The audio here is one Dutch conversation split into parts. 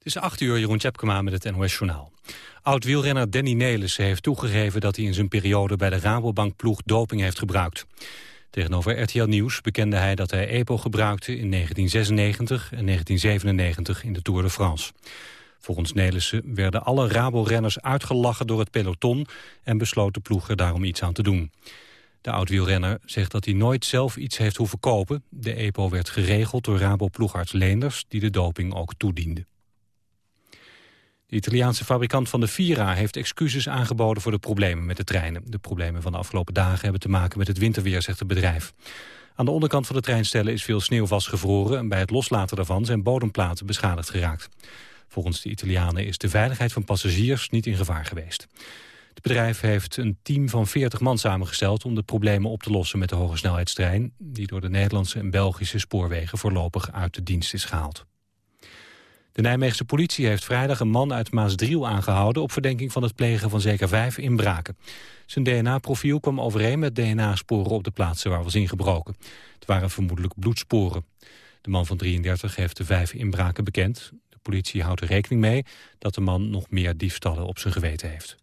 Het is 8 uur, Jeroen Tjepkema met het NOS Journaal. Oud-wielrenner Danny Nelissen heeft toegegeven dat hij in zijn periode bij de Rabobank-ploeg doping heeft gebruikt. Tegenover RTL Nieuws bekende hij dat hij EPO gebruikte in 1996 en 1997 in de Tour de France. Volgens Nelissen werden alle Rabo-renners uitgelachen door het peloton en besloot de ploeg er daarom iets aan te doen. De oud-wielrenner zegt dat hij nooit zelf iets heeft hoeven kopen. De EPO werd geregeld door Rabo-ploegarts Leenders, die de doping ook toediende. De Italiaanse fabrikant van de Vira heeft excuses aangeboden voor de problemen met de treinen. De problemen van de afgelopen dagen hebben te maken met het winterweer, zegt het bedrijf. Aan de onderkant van de treinstellen is veel sneeuw vastgevroren... en bij het loslaten daarvan zijn bodemplaten beschadigd geraakt. Volgens de Italianen is de veiligheid van passagiers niet in gevaar geweest. Het bedrijf heeft een team van 40 man samengesteld... om de problemen op te lossen met de hogesnelheidstrein... die door de Nederlandse en Belgische spoorwegen voorlopig uit de dienst is gehaald. De Nijmeegse politie heeft vrijdag een man uit Maasdriel aangehouden... op verdenking van het plegen van zeker vijf inbraken. Zijn DNA-profiel kwam overeen met DNA-sporen op de plaatsen waar was ingebroken. Het waren vermoedelijk bloedsporen. De man van 33 heeft de vijf inbraken bekend. De politie houdt er rekening mee dat de man nog meer diefstallen op zijn geweten heeft.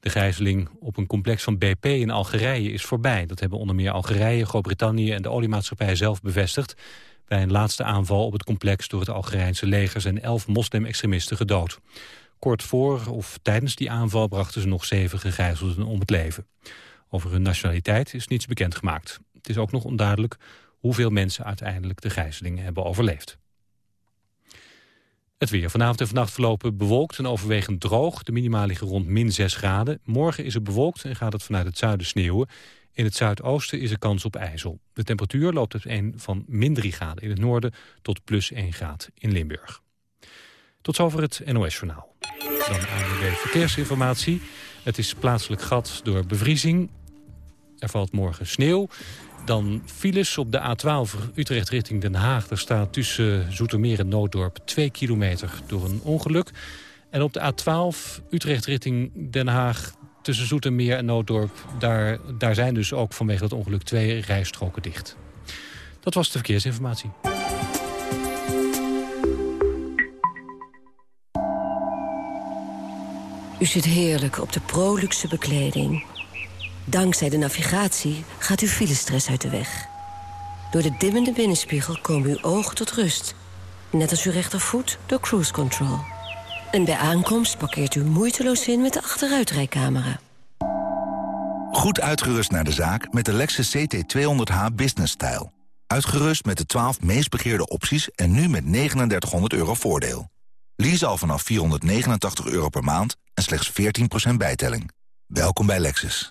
De gijzeling op een complex van BP in Algerije is voorbij. Dat hebben onder meer Algerije, Groot-Brittannië en de oliemaatschappij zelf bevestigd. Bij een laatste aanval op het complex door het Algerijnse leger zijn elf moslim-extremisten gedood. Kort voor of tijdens die aanval brachten ze nog zeven gegijzelden om het leven. Over hun nationaliteit is niets bekendgemaakt. Het is ook nog onduidelijk hoeveel mensen uiteindelijk de gijzelingen hebben overleefd. Het weer. Vanavond en vannacht verlopen bewolkt en overwegend droog. De minima liggen rond min 6 graden. Morgen is het bewolkt en gaat het vanuit het zuiden sneeuwen. In het zuidoosten is er kans op ijzel. De temperatuur loopt uit een van min 3 graden in het noorden tot plus 1 graad in Limburg. Tot zover het NOS-journaal. Dan ANWB Verkeersinformatie. Het is plaatselijk gat door bevriezing. Er valt morgen sneeuw. Dan files op de A12 Utrecht richting Den Haag. Er staat tussen Zoetermeer en Nooddorp 2 kilometer door een ongeluk. En op de A12 Utrecht richting Den Haag tussen Zoetermeer en Nooddorp... Daar, daar zijn dus ook vanwege dat ongeluk twee rijstroken dicht. Dat was de verkeersinformatie. U zit heerlijk op de proluxe bekleding. Dankzij de navigatie gaat uw filestress uit de weg. Door de dimmende binnenspiegel komen uw ogen tot rust. Net als uw rechtervoet door cruise control. En bij aankomst parkeert u moeiteloos in met de achteruitrijcamera. Goed uitgerust naar de zaak met de Lexus CT200h Business Style. Uitgerust met de 12 meest begeerde opties en nu met 3900 euro voordeel. Lease al vanaf 489 euro per maand en slechts 14% bijtelling. Welkom bij Lexus.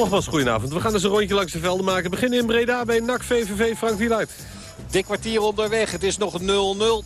Nogmaals, goedenavond. We gaan dus een rondje langs de velden maken. Beginnen in Breda bij NAC VVV Frank Wieluid. Dik kwartier onderweg. Het is nog 0-0.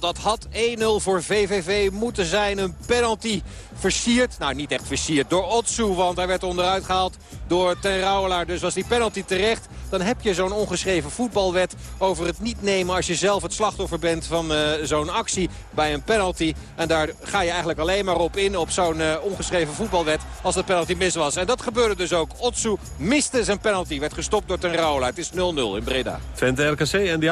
Dat had 1-0 voor VVV moeten zijn. Een penalty versierd. Nou, niet echt versierd door Otsu. Want hij werd onderuit gehaald door Ten Rouwelaar. Dus was die penalty terecht. Dan heb je zo'n ongeschreven voetbalwet over het niet nemen... als je zelf het slachtoffer bent van uh, zo'n actie bij een penalty. En daar ga je eigenlijk alleen maar op in, op zo'n uh, ongeschreven voetbalwet... als de penalty mis was. En dat gebeurde dus ook. Otsu miste zijn penalty. Werd gestopt door Ten Rouwelaar. Het is 0-0 in Breda. Vente RKC en die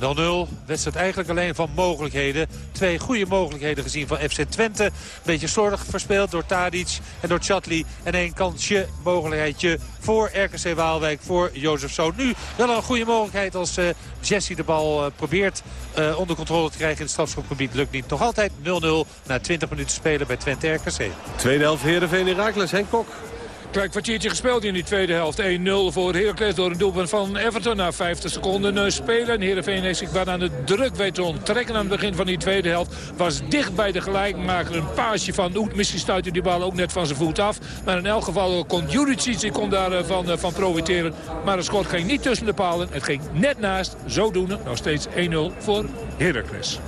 outcome. 0-0. Wedstrijd eigenlijk alleen van mogelijkheden. Twee goede mogelijkheden gezien van FC Twente. Beetje slordig verspeeld door Tadic en door Chatli. En één kansje, mogelijkheidje voor RKC Waalwijk, voor Jozef Zoon. Nu wel een goede mogelijkheid als uh, Jesse de bal uh, probeert uh, onder controle te krijgen in het strafschopgebied. Lukt niet. Nog altijd 0-0 na 20 minuten spelen bij Twente RKC. Tweede helft Heerenveen Herakles, Henk Kok. Klein kwartiertje gespeeld in die tweede helft. 1-0 voor Heracles door een doelpunt van Everton. Na 50 seconden spelen. Heerenveen heeft zich bijna aan de druk weten onttrekken aan het begin van die tweede helft. Was dicht bij de gelijkmaker. Een paasje van Oet. Misschien stuitte die bal ook net van zijn voet af. Maar in elk geval kon Juricic die kon daarvan uh, van profiteren. Maar het schot ging niet tussen de palen. Het ging net naast. Zodoende nog steeds 1-0 voor Heracles.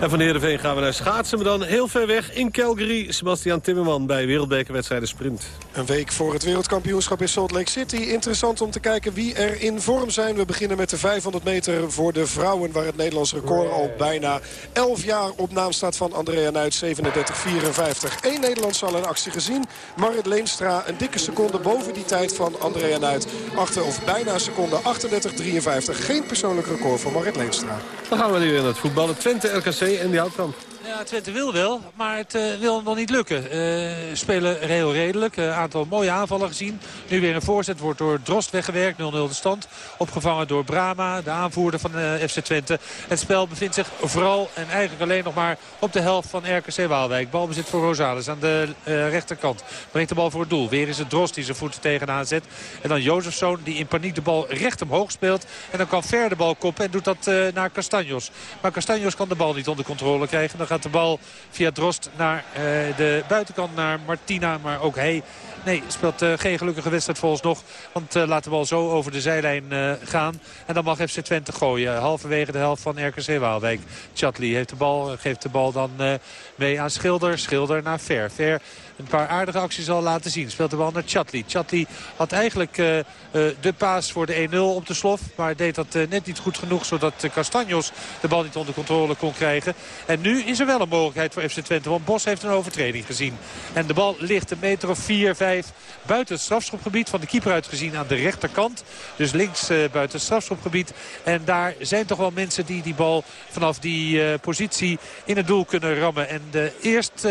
En van Heerenveen gaan we naar schaatsen, maar dan heel ver weg in Calgary. Sebastian Timmerman bij wereldbekerwedstrijden sprint. Een week voor het wereldkampioenschap in Salt Lake City. Interessant om te kijken wie er in vorm zijn. We beginnen met de 500 meter voor de vrouwen... waar het Nederlands record al bijna 11 jaar op naam staat van Andrea Nuit. 37-54. Eén Nederlands al in actie gezien. Marit Leenstra een dikke seconde boven die tijd van Andrea Nuit. Achter of bijna een seconde 38-53. Geen persoonlijk record voor Marit Leenstra. Dan gaan we nu weer naar het voetballen. Twente, RKC en die Houtkamp. Ja, Twente wil wel, maar het uh, wil nog niet lukken. Uh, spelen heel redelijk. Een uh, aantal mooie aanvallen gezien. Nu weer een voorzet wordt door Drost weggewerkt. 0-0 de stand. Opgevangen door Brama, de aanvoerder van FC Twente. Het spel bevindt zich vooral en eigenlijk alleen nog maar op de helft van RKC Waalwijk. Balbezit voor Rosales aan de rechterkant. Brengt de bal voor het doel. Weer is het Drost die zijn voeten tegenaan zet. En dan Jozefzoon die in paniek de bal recht omhoog speelt. En dan kan Ver de bal koppen en doet dat naar Castanjos. Maar Castanjos kan de bal niet onder controle krijgen. Dan gaat de bal via Drost naar uh, de buitenkant naar Martina. Maar ook hij Nee, speelt uh, geen gelukkige wedstrijd volgens nog. Want uh, laat de bal zo over de zijlijn gaan. En dan mag FC Twente gooien. Halverwege de helft van RKC Waalwijk. Chatli heeft de bal, geeft de bal dan mee aan Schilder. Schilder naar Ver. Ver een paar aardige acties al laten zien. Speelt de bal naar Chatli. Chatli had eigenlijk uh, uh, de paas voor de 1-0 op de slof. Maar deed dat uh, net niet goed genoeg. Zodat Castanjos de bal niet onder controle kon krijgen. En nu is er wel een mogelijkheid voor FC Twente. Want Bos heeft een overtreding gezien. En de bal ligt een meter of 4, 5 buiten het strafschopgebied. Van de keeper uitgezien aan de rechterkant. Dus links buiten het strafschopgebied. En daar zijn toch wel mensen die die bal vanaf die positie in het doel kunnen rammen. En de eerst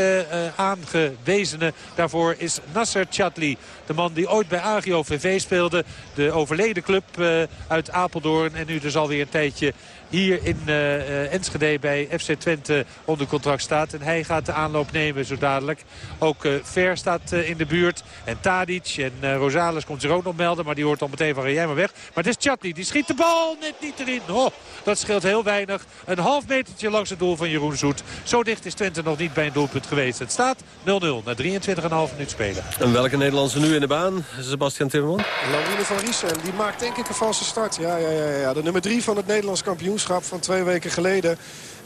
aangewezen daarvoor is Nasser Chatli. De man die ooit bij Agio VV speelde. De overleden club uh, uit Apeldoorn. En nu dus alweer een tijdje hier in uh, Enschede bij FC Twente onder contract staat. En hij gaat de aanloop nemen zo dadelijk. Ook uh, Ver staat in de buurt. En Tadic en Rosales komt zich ook nog melden. Maar die hoort al meteen van jij maar weg. Maar het is Chatli. Die schiet de bal net niet erin. Oh, dat scheelt heel weinig. Een half metertje langs het doel van Jeroen Zoet. Zo dicht is Twente nog niet bij een doelpunt geweest. Het staat 0-0 na 23,5 minuut spelen. En welke Nederlandse nu in de baan? Sebastian Timmerman? Laurine van Riesen. Die maakt denk ik een valse start. Ja, ja, ja, ja. De nummer 3 van het Nederlands kampioenschap van twee weken geleden.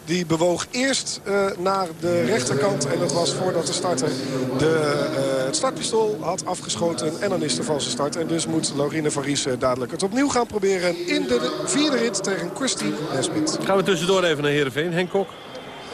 Die bewoog eerst uh, naar de rechterkant. En dat was voordat de starter de, uh, het startpistool had afgeschoten. En dan is de valse start. En dus moet Laurine van Ries dadelijk het opnieuw gaan proberen. In de vierde rit tegen Christine Nesbit. Gaan we tussendoor even naar Heerenveen. Henk Kok.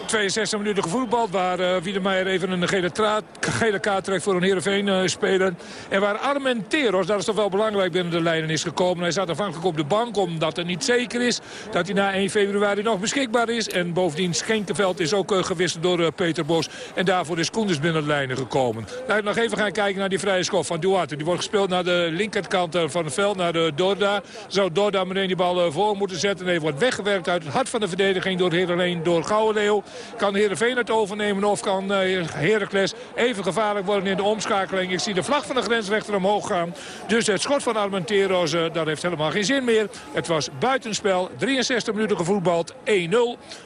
62 minuten gevoetbald. Waar uh, even een gele, gele kaart trekt voor een Heerenveen uh, speler. En waar Armenteros, dat is toch wel belangrijk, binnen de lijnen is gekomen. Hij zat afhankelijk op de bank omdat het niet zeker is dat hij na 1 februari nog beschikbaar is. En bovendien Schenkenveld is ook uh, gewisseld door Peter Bos. En daarvoor is Koenders binnen de lijnen gekomen. Laten we nog even gaan kijken naar die vrije schop van Duarte. Die wordt gespeeld naar de linkerkant van het veld, naar de Dorda. Zou Dorda meteen die bal voor moeten zetten. En even wordt weggewerkt uit het hart van de verdediging door Heerenveen, door Gouwenleeuw. Kan Heerenveen het overnemen of kan uh, Heracles even gevaarlijk worden in de omschakeling. Ik zie de vlag van de grensrechter omhoog gaan. Dus het schot van Armenteros, uh, dat heeft helemaal geen zin meer. Het was buitenspel. 63 minuten gevoetbald. 1-0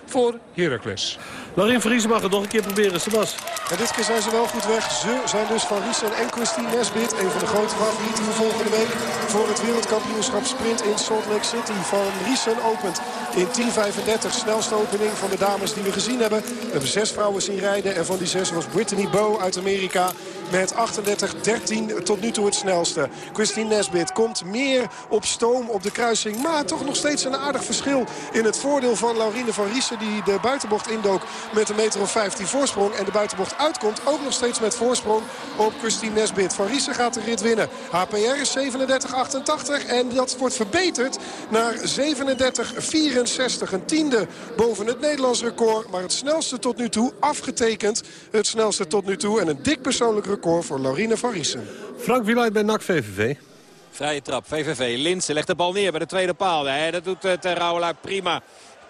voor Heracles. Laurien Vries mag het nog een keer proberen, Sebas. En dit keer zijn ze wel goed weg. Ze zijn dus Van Riesen en Christine Nesbit. Een van de grote favorieten voor volgende week. Voor het wereldkampioenschap sprint in Salt Lake City. Van Riesen opent in 10.35. Snelste opening van de dames die we gezien hebben. We hebben zes vrouwen zien rijden. En van die zes was Brittany Bow uit Amerika met 38-13 tot nu toe het snelste. Christine Nesbit komt meer op stoom op de kruising. Maar toch nog steeds een aardig verschil in het voordeel van Laurine van Riesen... die de buitenbocht indook met een meter of 15 voorsprong. En de buitenbocht uitkomt ook nog steeds met voorsprong op Christine Nesbit. Van Riesen gaat de rit winnen. HPR is 37-88 en dat wordt verbeterd naar 37-64. Een tiende boven het Nederlands record. Maar het snelste tot nu toe afgetekend. Het snelste tot nu toe en een dik persoonlijk record voor Laurine van Riesen. Frank Wieluid bij NAC VVV. Vrije trap, VVV. Linsen legt de bal neer bij de tweede paal. Dat doet uh, Ter Rauwelaar prima.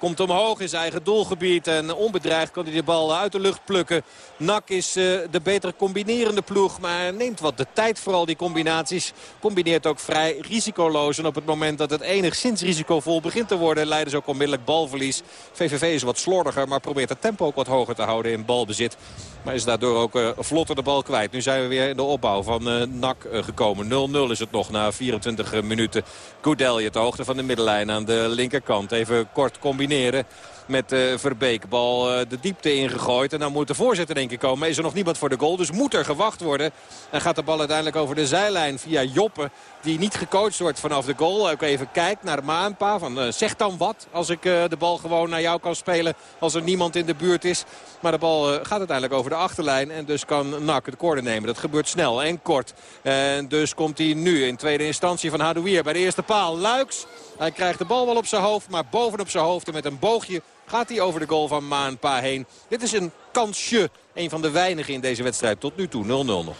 Komt omhoog in zijn eigen doelgebied. En onbedreigd kan hij de bal uit de lucht plukken. Nak is uh, de betere combinerende ploeg. Maar neemt wat de tijd vooral die combinaties. Combineert ook vrij risicoloos. En op het moment dat het enigszins risicovol begint te worden... leiden ze ook onmiddellijk balverlies. VVV is wat slordiger, maar probeert het tempo ook wat hoger te houden in balbezit. Maar is daardoor ook uh, vlotter de bal kwijt. Nu zijn we weer in de opbouw van uh, NAC uh, gekomen. 0-0 is het nog na 24 minuten. Goudelje de hoogte van de middenlijn aan de linkerkant. Even kort combineren met uh, Verbeek. Bal uh, de diepte ingegooid. En dan moet de voorzet in één keer komen. Is er nog niemand voor de goal. Dus moet er gewacht worden. En gaat de bal uiteindelijk over de zijlijn via Joppe. Die niet gecoacht wordt vanaf de goal. Ook even kijkt naar de Maanpa. Van, uh, zeg dan wat als ik de bal gewoon naar jou kan spelen. Als er niemand in de buurt is. Maar de bal gaat uiteindelijk over de achterlijn. En dus kan Nak het corner nemen. Dat gebeurt snel en kort. En dus komt hij nu in tweede instantie van Hadouier bij de eerste paal. Luiks. Hij krijgt de bal wel op zijn hoofd. Maar bovenop zijn hoofd en met een boogje gaat hij over de goal van Maanpa heen. Dit is een kansje. Een van de weinigen in deze wedstrijd tot nu toe. 0-0 nog.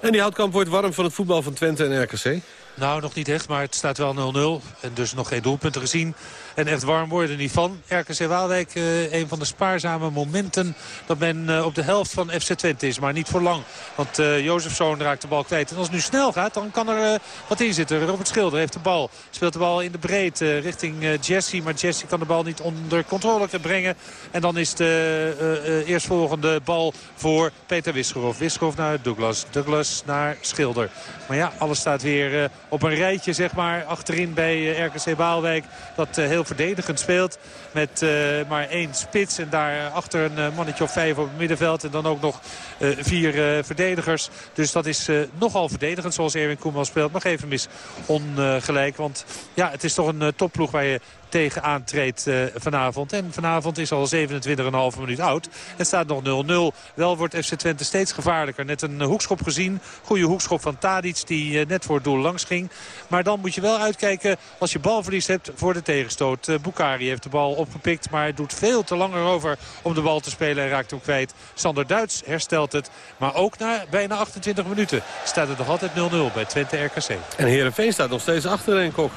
En die houtkamp wordt warm van het voetbal van Twente en RKC. Nou, nog niet echt, maar het staat wel 0-0. En dus nog geen doelpunten gezien. En echt warm worden niet van. RKC Waalwijk, uh, een van de spaarzame momenten dat men uh, op de helft van FC Twente is. Maar niet voor lang. Want uh, Jozefzoon raakt de bal kwijt. En als het nu snel gaat, dan kan er wat in zitten. Robert Schilder heeft de bal. Speelt de bal in de breedte richting Jesse. Maar Jesse kan de bal niet onder controle brengen. En dan is de eerstvolgende bal voor Peter Wisgerhoff. Wisgerhoff naar Douglas. Douglas naar Schilder. Maar ja, alles staat weer op een rijtje zeg maar achterin bij RKC Waalwijk. Dat heel verdedigend speelt. Met uh, maar één spits en daarachter een uh, mannetje of vijf op het middenveld. En dan ook nog uh, vier verdedigers. Dus dat is nogal verdedigend zoals Erwin Koeman speelt. Maar geef hem eens ongelijk. Want ja, het is toch een topploeg waar je tegen aantreedt uh, vanavond. En vanavond is al 27,5 minuut oud. Het staat nog 0-0. Wel wordt FC Twente steeds gevaarlijker. Net een hoekschop gezien. Goede hoekschop van Tadic die uh, net voor het doel langs ging. Maar dan moet je wel uitkijken als je balverlies hebt voor de tegenstoot. Bukari heeft de bal opgepikt. Maar doet veel te langer over om de bal te spelen en raakt hem kwijt. Sander Duits herstelt het. Maar ook na bijna 28 minuten staat het nog altijd 0-0 bij Twente RKC. En Heerenveen staat nog steeds achterin, Kok.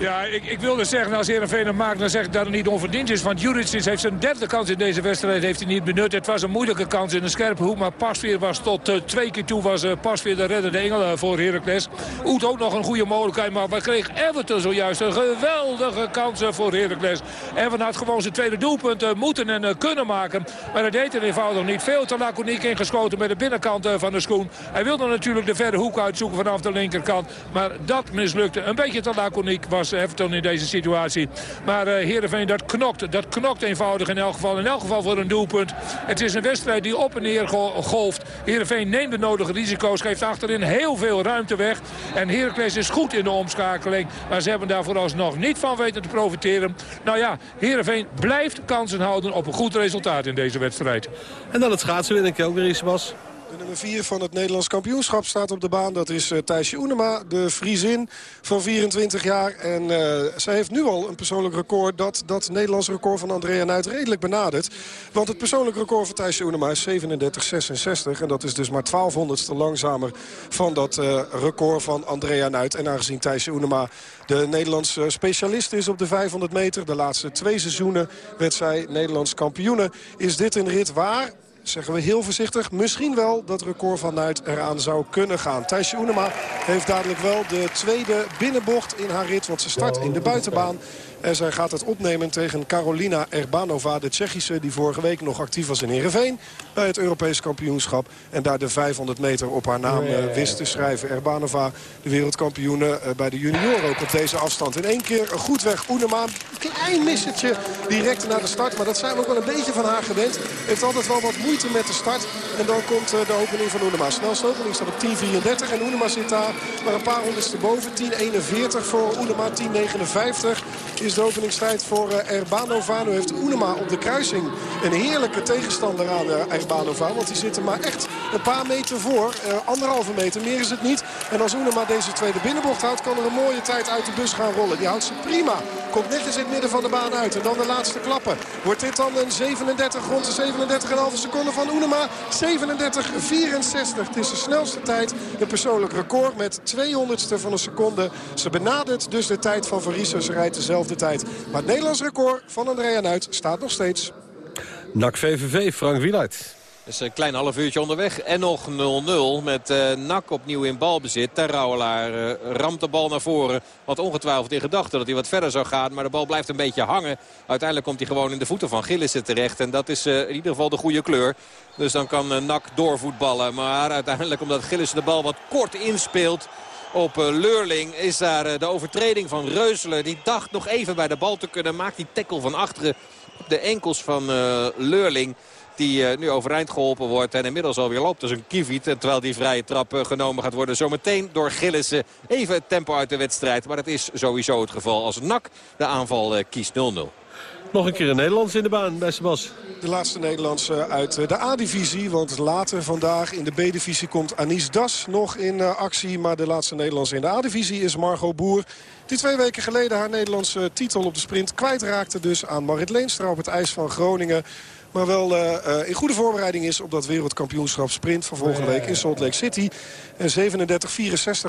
Ja, ik, ik wilde zeggen, als Heerenveen hem maakt, dan zeg ik dat het niet onverdiend is. Want Juricic heeft zijn derde kans in deze wedstrijd heeft hij niet benut. Het was een moeilijke kans in een scherpe hoek. Maar Pasveer was tot uh, twee keer toe was uh, Pasveer de reddende engel uh, voor Heracles. Oet ook nog een goede mogelijkheid. Maar wat kreeg Everton zojuist een geweldige kans voor Heracles. Everton had gewoon zijn tweede doelpunt moeten en kunnen maken. Maar hij deed het eenvoudig niet. Veel te laconiek ingeschoten met de binnenkant van de schoen. Hij wilde natuurlijk de verre hoek uitzoeken vanaf de linkerkant. Maar dat mislukte. Een beetje te laconiek was Everton in deze situatie. Maar uh, Heerenveen, dat knokt. Dat knokt eenvoudig in elk geval. In elk geval voor een doelpunt. Het is een wedstrijd die op en neer golft. Heerenveen neemt de nodige risico's. Geeft achterin heel veel ruimte weg. En Heracles is goed in de omschakeling. Maar ze hebben daar vooralsnog niet van weten te profiteren. Nou ja, Heerenveen blijft kansen houden op een goed resultaat in deze wedstrijd. En dan het schaatsen weer in Calgary, Bas. De nummer 4 van het Nederlands kampioenschap staat op de baan. Dat is uh, Thijsje Oenema, de Friesin van 24 jaar. En uh, zij heeft nu al een persoonlijk record dat dat Nederlands record van Andrea Nuit redelijk benadert. Want het persoonlijk record van Thijsje Oenema is 37,66. En dat is dus maar 1200ste langzamer van dat uh, record van Andrea Nuit. En aangezien Thijsje Oenema de Nederlandse specialist is op de 500 meter... de laatste twee seizoenen werd zij Nederlands kampioene... is dit een rit waar zeggen we heel voorzichtig, misschien wel dat record van Nuit eraan zou kunnen gaan. Thijsje Oenema heeft dadelijk wel de tweede binnenbocht in haar rit, want ze start in de buitenbaan. En zij gaat het opnemen tegen Carolina Erbanova, de Tsjechische... die vorige week nog actief was in Heerenveen bij het Europees kampioenschap. En daar de 500 meter op haar naam uh, wist te schrijven. Erbanova, de wereldkampioene uh, bij de junioren ook op deze afstand. In één keer goed weg. Oenema, klein missetje direct naar de start. Maar dat zijn we ook wel een beetje van haar gewend. Heeft altijd wel wat moeite met de start. En dan komt uh, de opening van Oenema. Snelste opening staat op 10.34. En Oenema zit daar maar een paar honderdste boven. 10.41 voor Oenema, 10.59 is de openingstijd voor Erbanova. Nu heeft Oenema op de kruising een heerlijke tegenstander aan Erbanova. Want die zit er maar echt een paar meter voor. Uh, anderhalve meter, meer is het niet. En als Oenema deze tweede binnenbocht houdt... kan er een mooie tijd uit de bus gaan rollen. Die houdt ze prima. Komt netjes in het midden van de baan uit. En dan de laatste klappen. Wordt dit dan een 37 rond de 37,5 seconden van Oenema? 37,5 Het is de snelste tijd. Een persoonlijk record met 200ste van een seconde. Ze benadert dus de tijd van Riesen. Ze rijdt dezelfde tijd. Maar het Nederlands record van Andrea Nuit staat nog steeds. NAC VVV, Frank Wielaert is een klein half uurtje onderweg. En nog 0-0 met uh, Nak opnieuw in balbezit. Ter Rauwelaar uh, ramt de bal naar voren. Wat ongetwijfeld in gedachte dat hij wat verder zou gaan. Maar de bal blijft een beetje hangen. Uiteindelijk komt hij gewoon in de voeten van Gillissen terecht. En dat is uh, in ieder geval de goede kleur. Dus dan kan Nak doorvoetballen. Maar uiteindelijk omdat Gillissen de bal wat kort inspeelt op Leurling is daar de overtreding van Reuselen. Die dacht nog even bij de bal te kunnen. Maakt die tackle van achteren de enkels van Leurling. Die nu overeind geholpen wordt en inmiddels alweer loopt als een kieviet. Terwijl die vrije trap genomen gaat worden. Zometeen door Gillissen. Even het tempo uit de wedstrijd. Maar dat is sowieso het geval als NAC de aanval kiest 0-0. Nog een keer een Nederlands in de baan bij Sebas. De laatste Nederlandse uit de A-divisie. Want later vandaag in de B-divisie komt Anis Das nog in actie. Maar de laatste Nederlandse in de A-divisie is Margot Boer. Die twee weken geleden haar Nederlandse titel op de sprint kwijtraakte. Dus aan Marit Leenstra op het ijs van Groningen. Maar wel uh, in goede voorbereiding is op dat wereldkampioenschap sprint van volgende week in Salt Lake City. En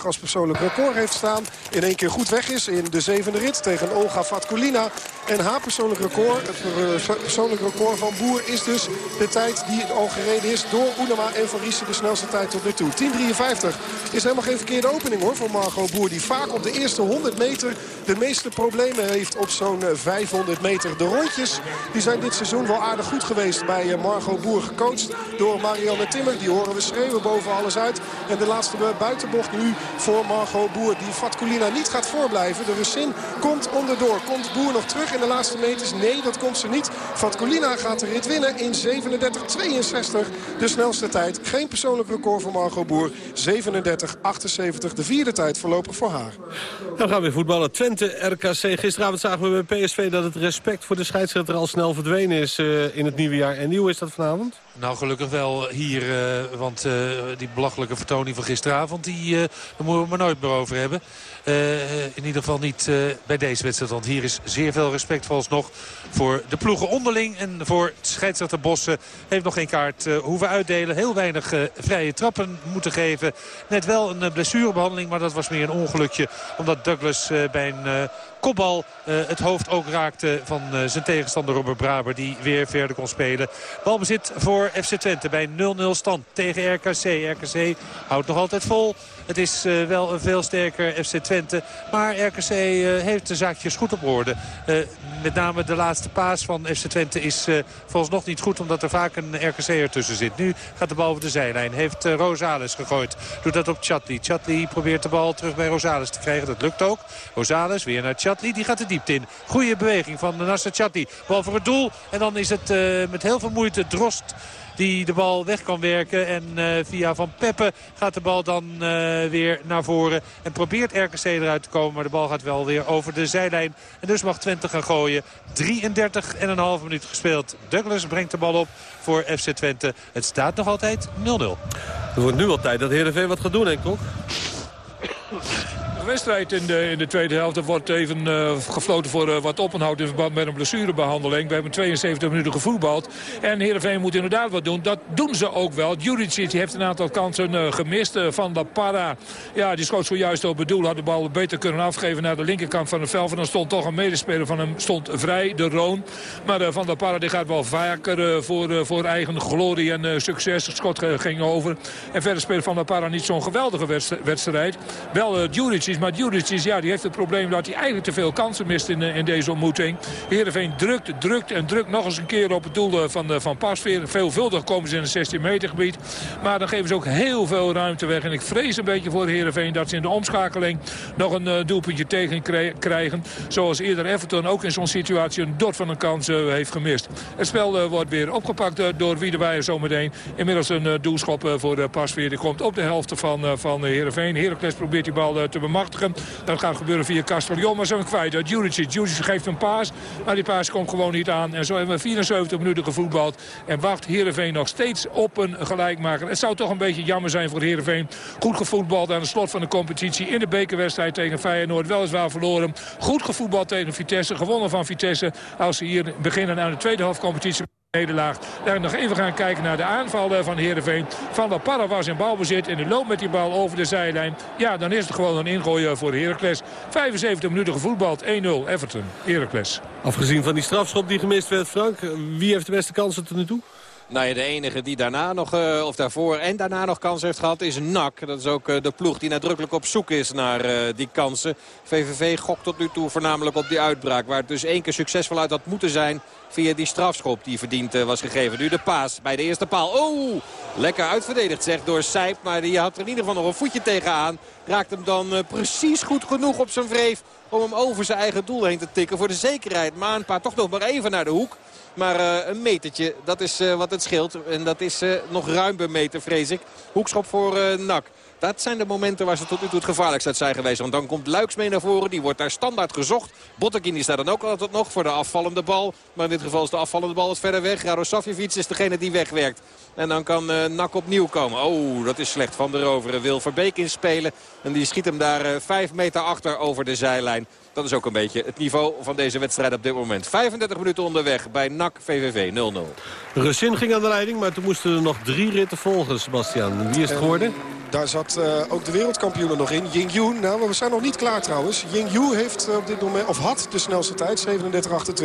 37-64 als persoonlijk record heeft staan. In één keer goed weg is in de zevende rit tegen Olga Vatkulina. En haar persoonlijk record, het eh, persoonlijk record van Boer is dus de tijd die al gereden is door Oenema en Van Riesen de snelste tijd tot nu toe. 10.53 is helemaal geen verkeerde opening hoor voor Margot Boer. Die vaak op de eerste 100 meter de meeste problemen heeft op zo'n 500 meter. De rondjes die zijn dit seizoen wel aardig goed geweest bij eh, Margot Boer. Gecoacht door Marianne Timmer. Die horen we schreeuwen boven alles uit. En de laatste buitenbocht nu voor Margot Boer. Die Fatkulina niet gaat voorblijven. De Russin komt onderdoor. Komt Boer nog terug in de laatste meters? Nee, dat komt ze niet. Fatkulina gaat de rit winnen in 37-62. De snelste tijd. Geen persoonlijk record voor Margot Boer. 37-78. De vierde tijd voorlopig voor haar. Dan gaan we weer voetballen. Twente, RKC. Gisteravond zagen we bij PSV dat het respect voor de scheidsrechter al snel verdwenen is uh, in het nieuwe jaar. En nieuw is dat vanavond? Nou, gelukkig wel hier, uh, want uh, die belachelijke vertoning van gisteravond... Die, daar moeten we maar nooit meer over hebben. in ieder geval niet bij deze wedstrijd, want hier is zeer veel respect nog voor de ploegen onderling. En voor scheidsrechter Bossen heeft nog geen kaart hoeven uitdelen. Heel weinig vrije trappen moeten geven. Net wel een blessurebehandeling, maar dat was meer een ongelukje. Omdat Douglas bij een kopbal het hoofd ook raakte van zijn tegenstander Robert Braber. Die weer verder kon spelen. Balbezit voor FC Twente bij 0-0 stand tegen RKC. RKC houdt nog altijd vol. Het is wel een veel sterker FC Twente. Maar RKC eh, heeft de zaakjes goed op orde. Met name de laatste paas van FC Twente is volgens nog niet goed. Omdat er vaak een RKC ertussen zit. Nu gaat de bal over de zijlijn. Heeft Rosales gegooid. Doet dat op Chatli. Chatli probeert de bal terug bij Rosales te krijgen. Dat lukt ook. Rosales weer naar Chatli. Die gaat de diepte in. Goede beweging van Nasser Chatli. Bal voor het doel. En dan is het met heel veel moeite Drost die de bal weg kan werken. En uh, via Van Peppe gaat de bal dan uh, weer naar voren. En probeert RKC eruit te komen. Maar de bal gaat wel weer over de zijlijn. En dus mag Twente gaan gooien. 33 en een half minuut gespeeld. Douglas brengt de bal op voor FC Twente. Het staat nog altijd 0-0. Het wordt nu al tijd dat Heerenveen wat gaat doen, hè, Kok? Wedstrijd in de, in de tweede helft. Er wordt even uh, gefloten voor uh, wat oponthoud in verband met een blessurebehandeling. We hebben 72 minuten gevoetbald. En Heerenveen moet inderdaad wat doen. Dat doen ze ook wel. Juricic heeft een aantal kansen uh, gemist. van La Parra, ja, die schoot zojuist op het doel. Had de bal beter kunnen afgeven naar de linkerkant van het veld. En dan stond toch een medespeler van hem stond vrij, de Roon. Maar Van La Parra die gaat wel vaker voor, voor eigen glorie en succes. Het schot ging over. En verder speelt Van La Parra niet zo'n geweldige wedstrijd. Wel Juricic maar Juricic ja, die heeft het probleem dat hij eigenlijk te veel kansen mist in, eh, in deze ontmoeting. Heerenveen drukt, drukt en drukt nog eens een keer op het doel eh, van, van Pasveer. Veelvuldig komen ze in het 16 meter gebied. Maar dan geven ze ook heel veel ruimte weg. En ik vrees een beetje voor Heerenveen dat ze in de omschakeling nog een doelpuntje tegen krijgen. Zoals eerder Everton ook in zo'n situatie een dot van een kans heeft gemist. Het spel wordt weer opgepakt door Wiedeweyer zometeen. Inmiddels een doelschop voor Pasveer. Die komt op de helft van, van Heerenveen. Heracles probeert die bal te Dat gaat gebeuren via Castellon, maar zijn kwijt. Uh, Juricic. Juricic geeft een paas, maar die paas komt gewoon niet aan. En zo hebben we 74 minuten gevoetbald. En wacht Heerenveen nog steeds op een gelijkmaker. Het zou toch een beetje jammer zijn voor Heerenveen. Goed gevoetbald aan het slot van de competitie. In de bekerwedstrijd tegen Feyenoord. Weliswaar verloren. Goed gevoetbald tegen Vitesse. Gewonnen van Vitesse. Als ze hier beginnen aan de tweede helft competitie nederlaag. Daar nog even gaan kijken naar de aanval van Heerenveen. Van der Parra was in balbezit en de loop met die bal over de zijlijn. Ja, dan is het gewoon een ingooien voor Heracles. 75 minuten gevoetbald, 1-0 Everton, Heracles. Afgezien van die strafschop die gemist werd, Frank. Wie heeft de beste kansen tot nu toe? Nou ja, de enige die daarna nog, uh, of daarvoor en daarna nog kans heeft gehad is NAC. Dat is ook uh, de ploeg die nadrukkelijk op zoek is naar uh, die kansen. VVV gokt tot nu toe voornamelijk op die uitbraak. Waar het dus één keer succesvol uit had moeten zijn via die strafschop die verdiend was gegeven. Nu de paas bij de eerste paal. Oh, lekker uitverdedigd zegt door Sijp. Maar die had er in ieder geval nog een voetje tegenaan. Raakt hem dan precies goed genoeg op zijn vreef om hem over zijn eigen doel heen te tikken voor de zekerheid. Maanpa toch nog maar even naar de hoek. Maar uh, een metertje, dat is uh, wat het scheelt. En dat is uh, nog ruim per meter, vrees ik. Hoekschop voor NAC. Dat zijn de momenten waar ze tot nu toe het gevaarlijkst zijn geweest. Want dan komt Luiks mee naar voren. Die wordt daar standaard gezocht. Bottekin staat dan ook altijd nog voor de afvallende bal. Maar in dit geval is de afvallende bal wat verder weg. Radosavjevic is degene die wegwerkt. En dan kan uh, Nak opnieuw komen. Oh, dat is slecht van de rover. Wil Verbeek inspelen. En die schiet hem daar uh, vijf meter achter over de zijlijn. Dat is ook een beetje het niveau van deze wedstrijd op dit moment. 35 minuten onderweg bij NAC VVV 0-0. Russin ging aan de leiding, maar toen moesten er nog drie ritten volgen, Sebastian. Wie is het geworden? Daar zat uh, ook de wereldkampioen nog in, Ying Yu. Nou, we zijn nog niet klaar trouwens. Ying Yu heeft uh, op dit moment, of had de snelste tijd, 37-28.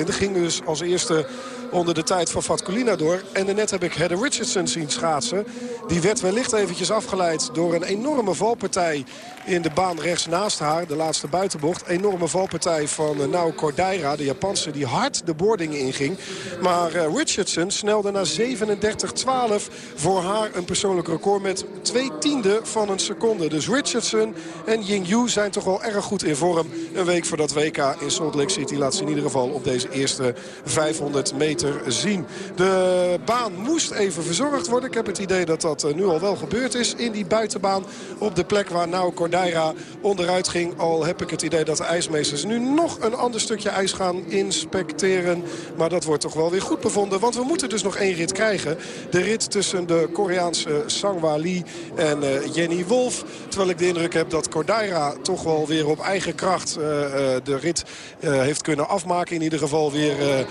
Ging dus als eerste onder de tijd van Fatkulina door. En daarnet heb ik Heather Richardson zien schaatsen. Die werd wellicht eventjes afgeleid door een enorme valpartij in de baan rechts naast haar. De laatste buitenbocht. Enorme valpartij van uh, Nao Cordaira, de Japanse, die hard de boardingen inging. Maar uh, Richardson snelde naar 37-12 voor haar een persoonlijk record met twee tiende van een seconde. Dus Richardson en Ying Yu zijn toch wel erg goed in vorm. Een week voor dat WK in Salt Lake City laat ze in ieder geval op deze eerste 500 meter zien. De baan moest even verzorgd worden. Ik heb het idee dat dat nu al wel gebeurd is in die buitenbaan. Op de plek waar Nao Cordaira onderuit ging. Al heb ik het idee dat de ijsmeesters nu nog een ander stukje ijs gaan inspecteren. Maar dat wordt toch wel weer goed bevonden. Want we moeten dus nog één rit krijgen. De rit tussen de Koreaanse Sangwa Lee en uh, Jenny Wolf. Terwijl ik de indruk heb dat Cordaira toch wel weer op eigen kracht uh, de rit heeft kunnen afmaken. In ieder geval weer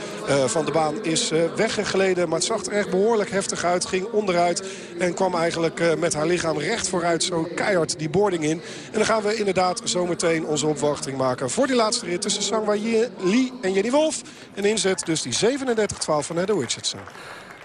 van de baan is weggegleden. Maar het zag er echt behoorlijk heftig uit. Ging onderuit en kwam eigenlijk met haar lichaam recht vooruit zo keihard die boarding in. En dan gaan we inderdaad zometeen onze opwachting maken voor die laatste rit tussen Sangwa Lee en Jenny Wolf. Een inzet dus die 37-12 van Heather Richardson.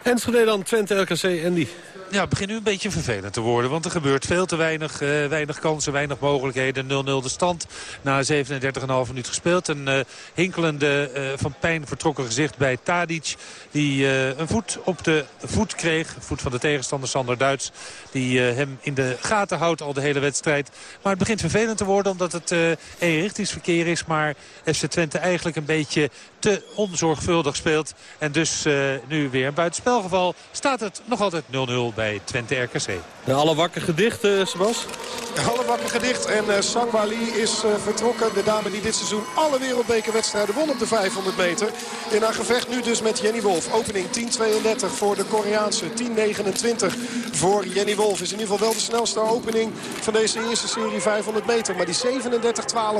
Enschede dan, Twente, RKC, Andy ja, begint nu een beetje vervelend te worden. Want er gebeurt veel te weinig, uh, weinig kansen, weinig mogelijkheden. 0-0 de stand na 37,5 minuut gespeeld. Een uh, hinkelende, uh, van pijn vertrokken gezicht bij Tadic. Die een voet op de voet kreeg. Voet van de tegenstander Sander Duits. Die hem in de gaten houdt al de hele wedstrijd. Maar het begint vervelend te worden omdat het eenrichtingsverkeer is. Maar FC Twente eigenlijk een beetje te onzorgvuldig speelt. En dus nu weer een buitenspelgeval staat het nog altijd 0-0 bij Twente RKC. De alle wakker gedicht, uh, Sebas? Alle wakker gedicht. En uh, Sangwali is uh, vertrokken. De dame die dit seizoen alle wereldbekerwedstrijden won op de 500 meter. In haar gevecht nu dus met Jenny Wolf. Opening 10.32 voor de Koreaanse. 10.29 voor Jenny Wolf. Is in ieder geval wel de snelste opening van deze eerste serie 500 meter. Maar die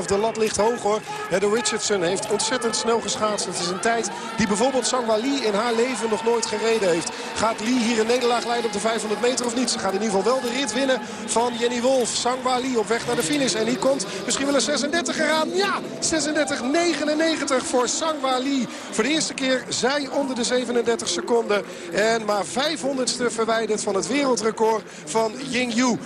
37.12, de lat ligt hoog hoor. de Richardson heeft ontzettend snel geschaatst. Het is een tijd die bijvoorbeeld Sangwali in haar leven nog nooit gereden heeft. Gaat Lee hier een nederlaag leiden op de 500 meter of niet? Ze gaat in ieder geval wel de rit winnen van Jenny Wolf. Sangwa Lee op weg naar de finish. En hier komt misschien wel een 36 eraan. Ja, 36-99 voor Sangwa Lee. Voor de eerste keer zij onder de 37 seconden. En maar 500ste verwijderd van het wereldrecord van Ying Yu. 36-99.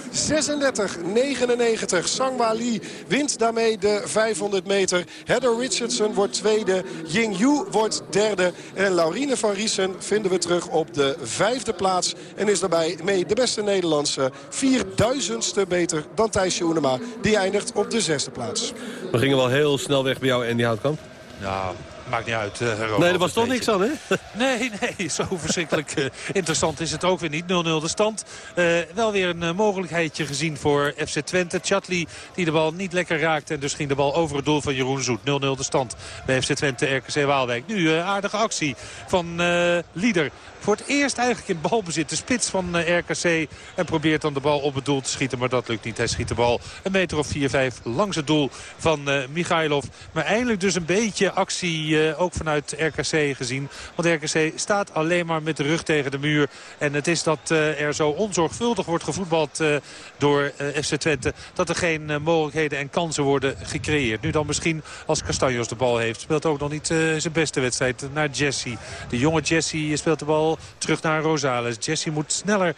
Sangwa Lee wint daarmee de 500 meter. Heather Richardson wordt tweede. Ying Yu wordt derde. En Laurine van Riesen vinden we terug op de vijfde plaats. En is daarbij mee de beste Nederlandse. 4000ste beter dan Thijsje Oenema. Die eindigt op de zesde plaats. We gingen wel heel snel weg bij jou, Andy Houtkamp. Ja, maakt niet uit. Uh, nee, er was toch niks aan, hè? Nee, nee, zo verschrikkelijk uh, interessant is het ook weer niet. 0-0 de stand. Uh, wel weer een uh, mogelijkheidje gezien voor FC Twente. Chatli die de bal niet lekker raakte. En dus ging de bal over het doel van Jeroen Zoet. 0-0 de stand bij FC Twente RKC Waalwijk. Nu aardige actie van Lieder. Voor het eerst eigenlijk in balbezit. De spits van RKC. En probeert dan de bal op het doel te schieten. Maar dat lukt niet. Hij schiet de bal een meter of 4-5 langs het doel van Michailov. Maar eindelijk dus een beetje actie actie ook vanuit RKC gezien. Want RKC staat alleen maar met de rug tegen de muur. En het is dat er zo onzorgvuldig wordt gevoetbald door FC Twente. Dat er geen mogelijkheden en kansen worden gecreëerd. Nu dan misschien als Castanjos de bal heeft. Speelt ook nog niet zijn beste wedstrijd naar Jesse. De jonge Jesse speelt de bal terug naar Rosales. Jesse moet sneller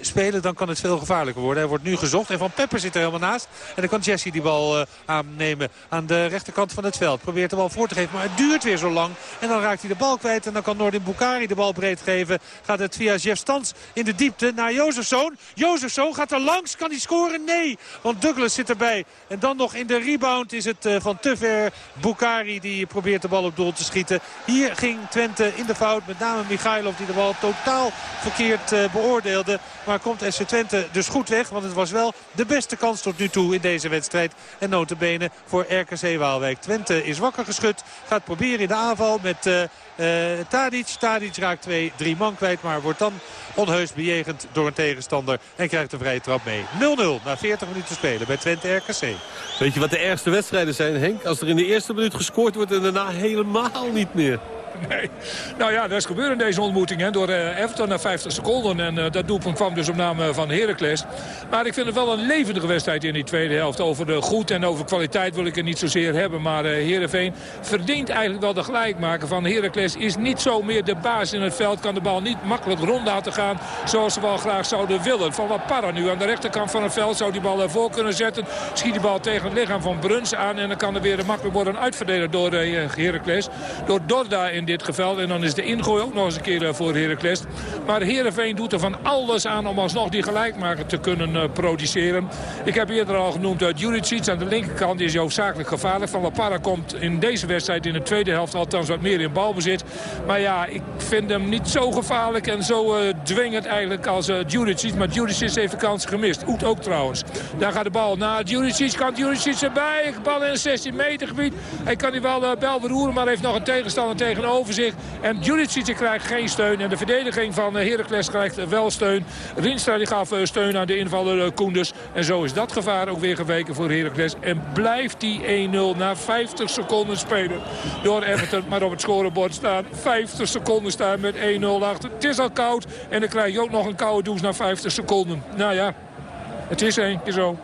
spelen. Dan kan het veel gevaarlijker worden. Hij wordt nu gezocht. En Van Pepper zit er helemaal naast. En dan kan Jesse die bal aannemen aan de rechterkant van het veld. Probeert de bal voor te geven. Maar het duurt weer zo lang. En dan raakt hij de bal kwijt. En dan kan Nordin Bukari de bal breed geven. Gaat het via Jeff Stans in de diepte naar Jozefzoon. Jozefzoon gaat er langs. Kan hij scoren? Nee. Want Douglas zit erbij. En dan nog in de rebound is het van te ver. Bukari die probeert de bal op doel te schieten. Hier ging Twente in de fout. Met name Michailov die de bal totaal verkeerd beoordeelde. Maar komt SC Twente dus goed weg. Want het was wel de beste kans tot nu toe in deze wedstrijd. En notabene voor RKC Waalwijk. Twente is wakker geschud. Gaat proberen in de aanval met uh, uh, Tadic. Tadic raakt twee, drie man kwijt. Maar wordt dan onheus bejegend door een tegenstander. En krijgt een vrije trap mee. 0-0 na 40 minuten spelen bij Twente RKC. Weet je wat de ergste wedstrijden zijn, Henk? Als er in de eerste minuut gescoord wordt en daarna helemaal niet meer. Nee. Nou ja, dat is gebeurd in deze ontmoeting. Hè, door uh, Everton na 50 seconden. En uh, dat doelpunt kwam dus op naam uh, van Heracles. Maar ik vind het wel een levendige wedstrijd in die tweede helft. Over de goed en over kwaliteit wil ik het niet zozeer hebben. Maar uh, Heerenveen verdient eigenlijk wel de gelijkmaker van Heracles. Is niet zo meer de baas in het veld. Kan de bal niet makkelijk rond laten gaan. Zoals ze wel graag zouden willen. Van wat Parra nu aan de rechterkant van het veld. Zou die bal ervoor kunnen zetten. Schiet die bal tegen het lichaam van Bruns aan. En dan kan er weer makkelijk worden uitverdedigd door Heracles. Door Dorda in dit geval. En dan is de ingooi ook nog eens een keer eh, voor Heracles. Maar Heerenveen doet er van alles aan om alsnog die gelijkmaker te kunnen uh, produceren. Ik heb eerder al genoemd dat uh, Juricic aan de linkerkant is hoofdzakelijk gevaarlijk. Van Para komt in deze wedstrijd in de tweede helft althans wat meer in balbezit. Maar ja, ik vind hem niet zo gevaarlijk en zo uh, dwingend eigenlijk als uh, Juricic. Maar Juricic heeft de kans gemist. Oet ook trouwens. Daar gaat de bal naar Juricic. Kan Juricic erbij? Bal in het 16 meter gebied. Hij kan die wel uh, bel beroeren, maar heeft nog een tegenstander tegenover over zich. En Juricic krijgt geen steun. En de verdediging van Heracles krijgt wel steun. Rinstra die gaf steun aan de invaller Koenders. En zo is dat gevaar ook weer geweken voor Heracles. En blijft die 1-0 na 50 seconden spelen door Everton. Maar op het scorebord staan 50 seconden staan met 1-0 achter. Het is al koud. En dan krijg je ook nog een koude douche na 50 seconden. Nou ja, het is keer zo.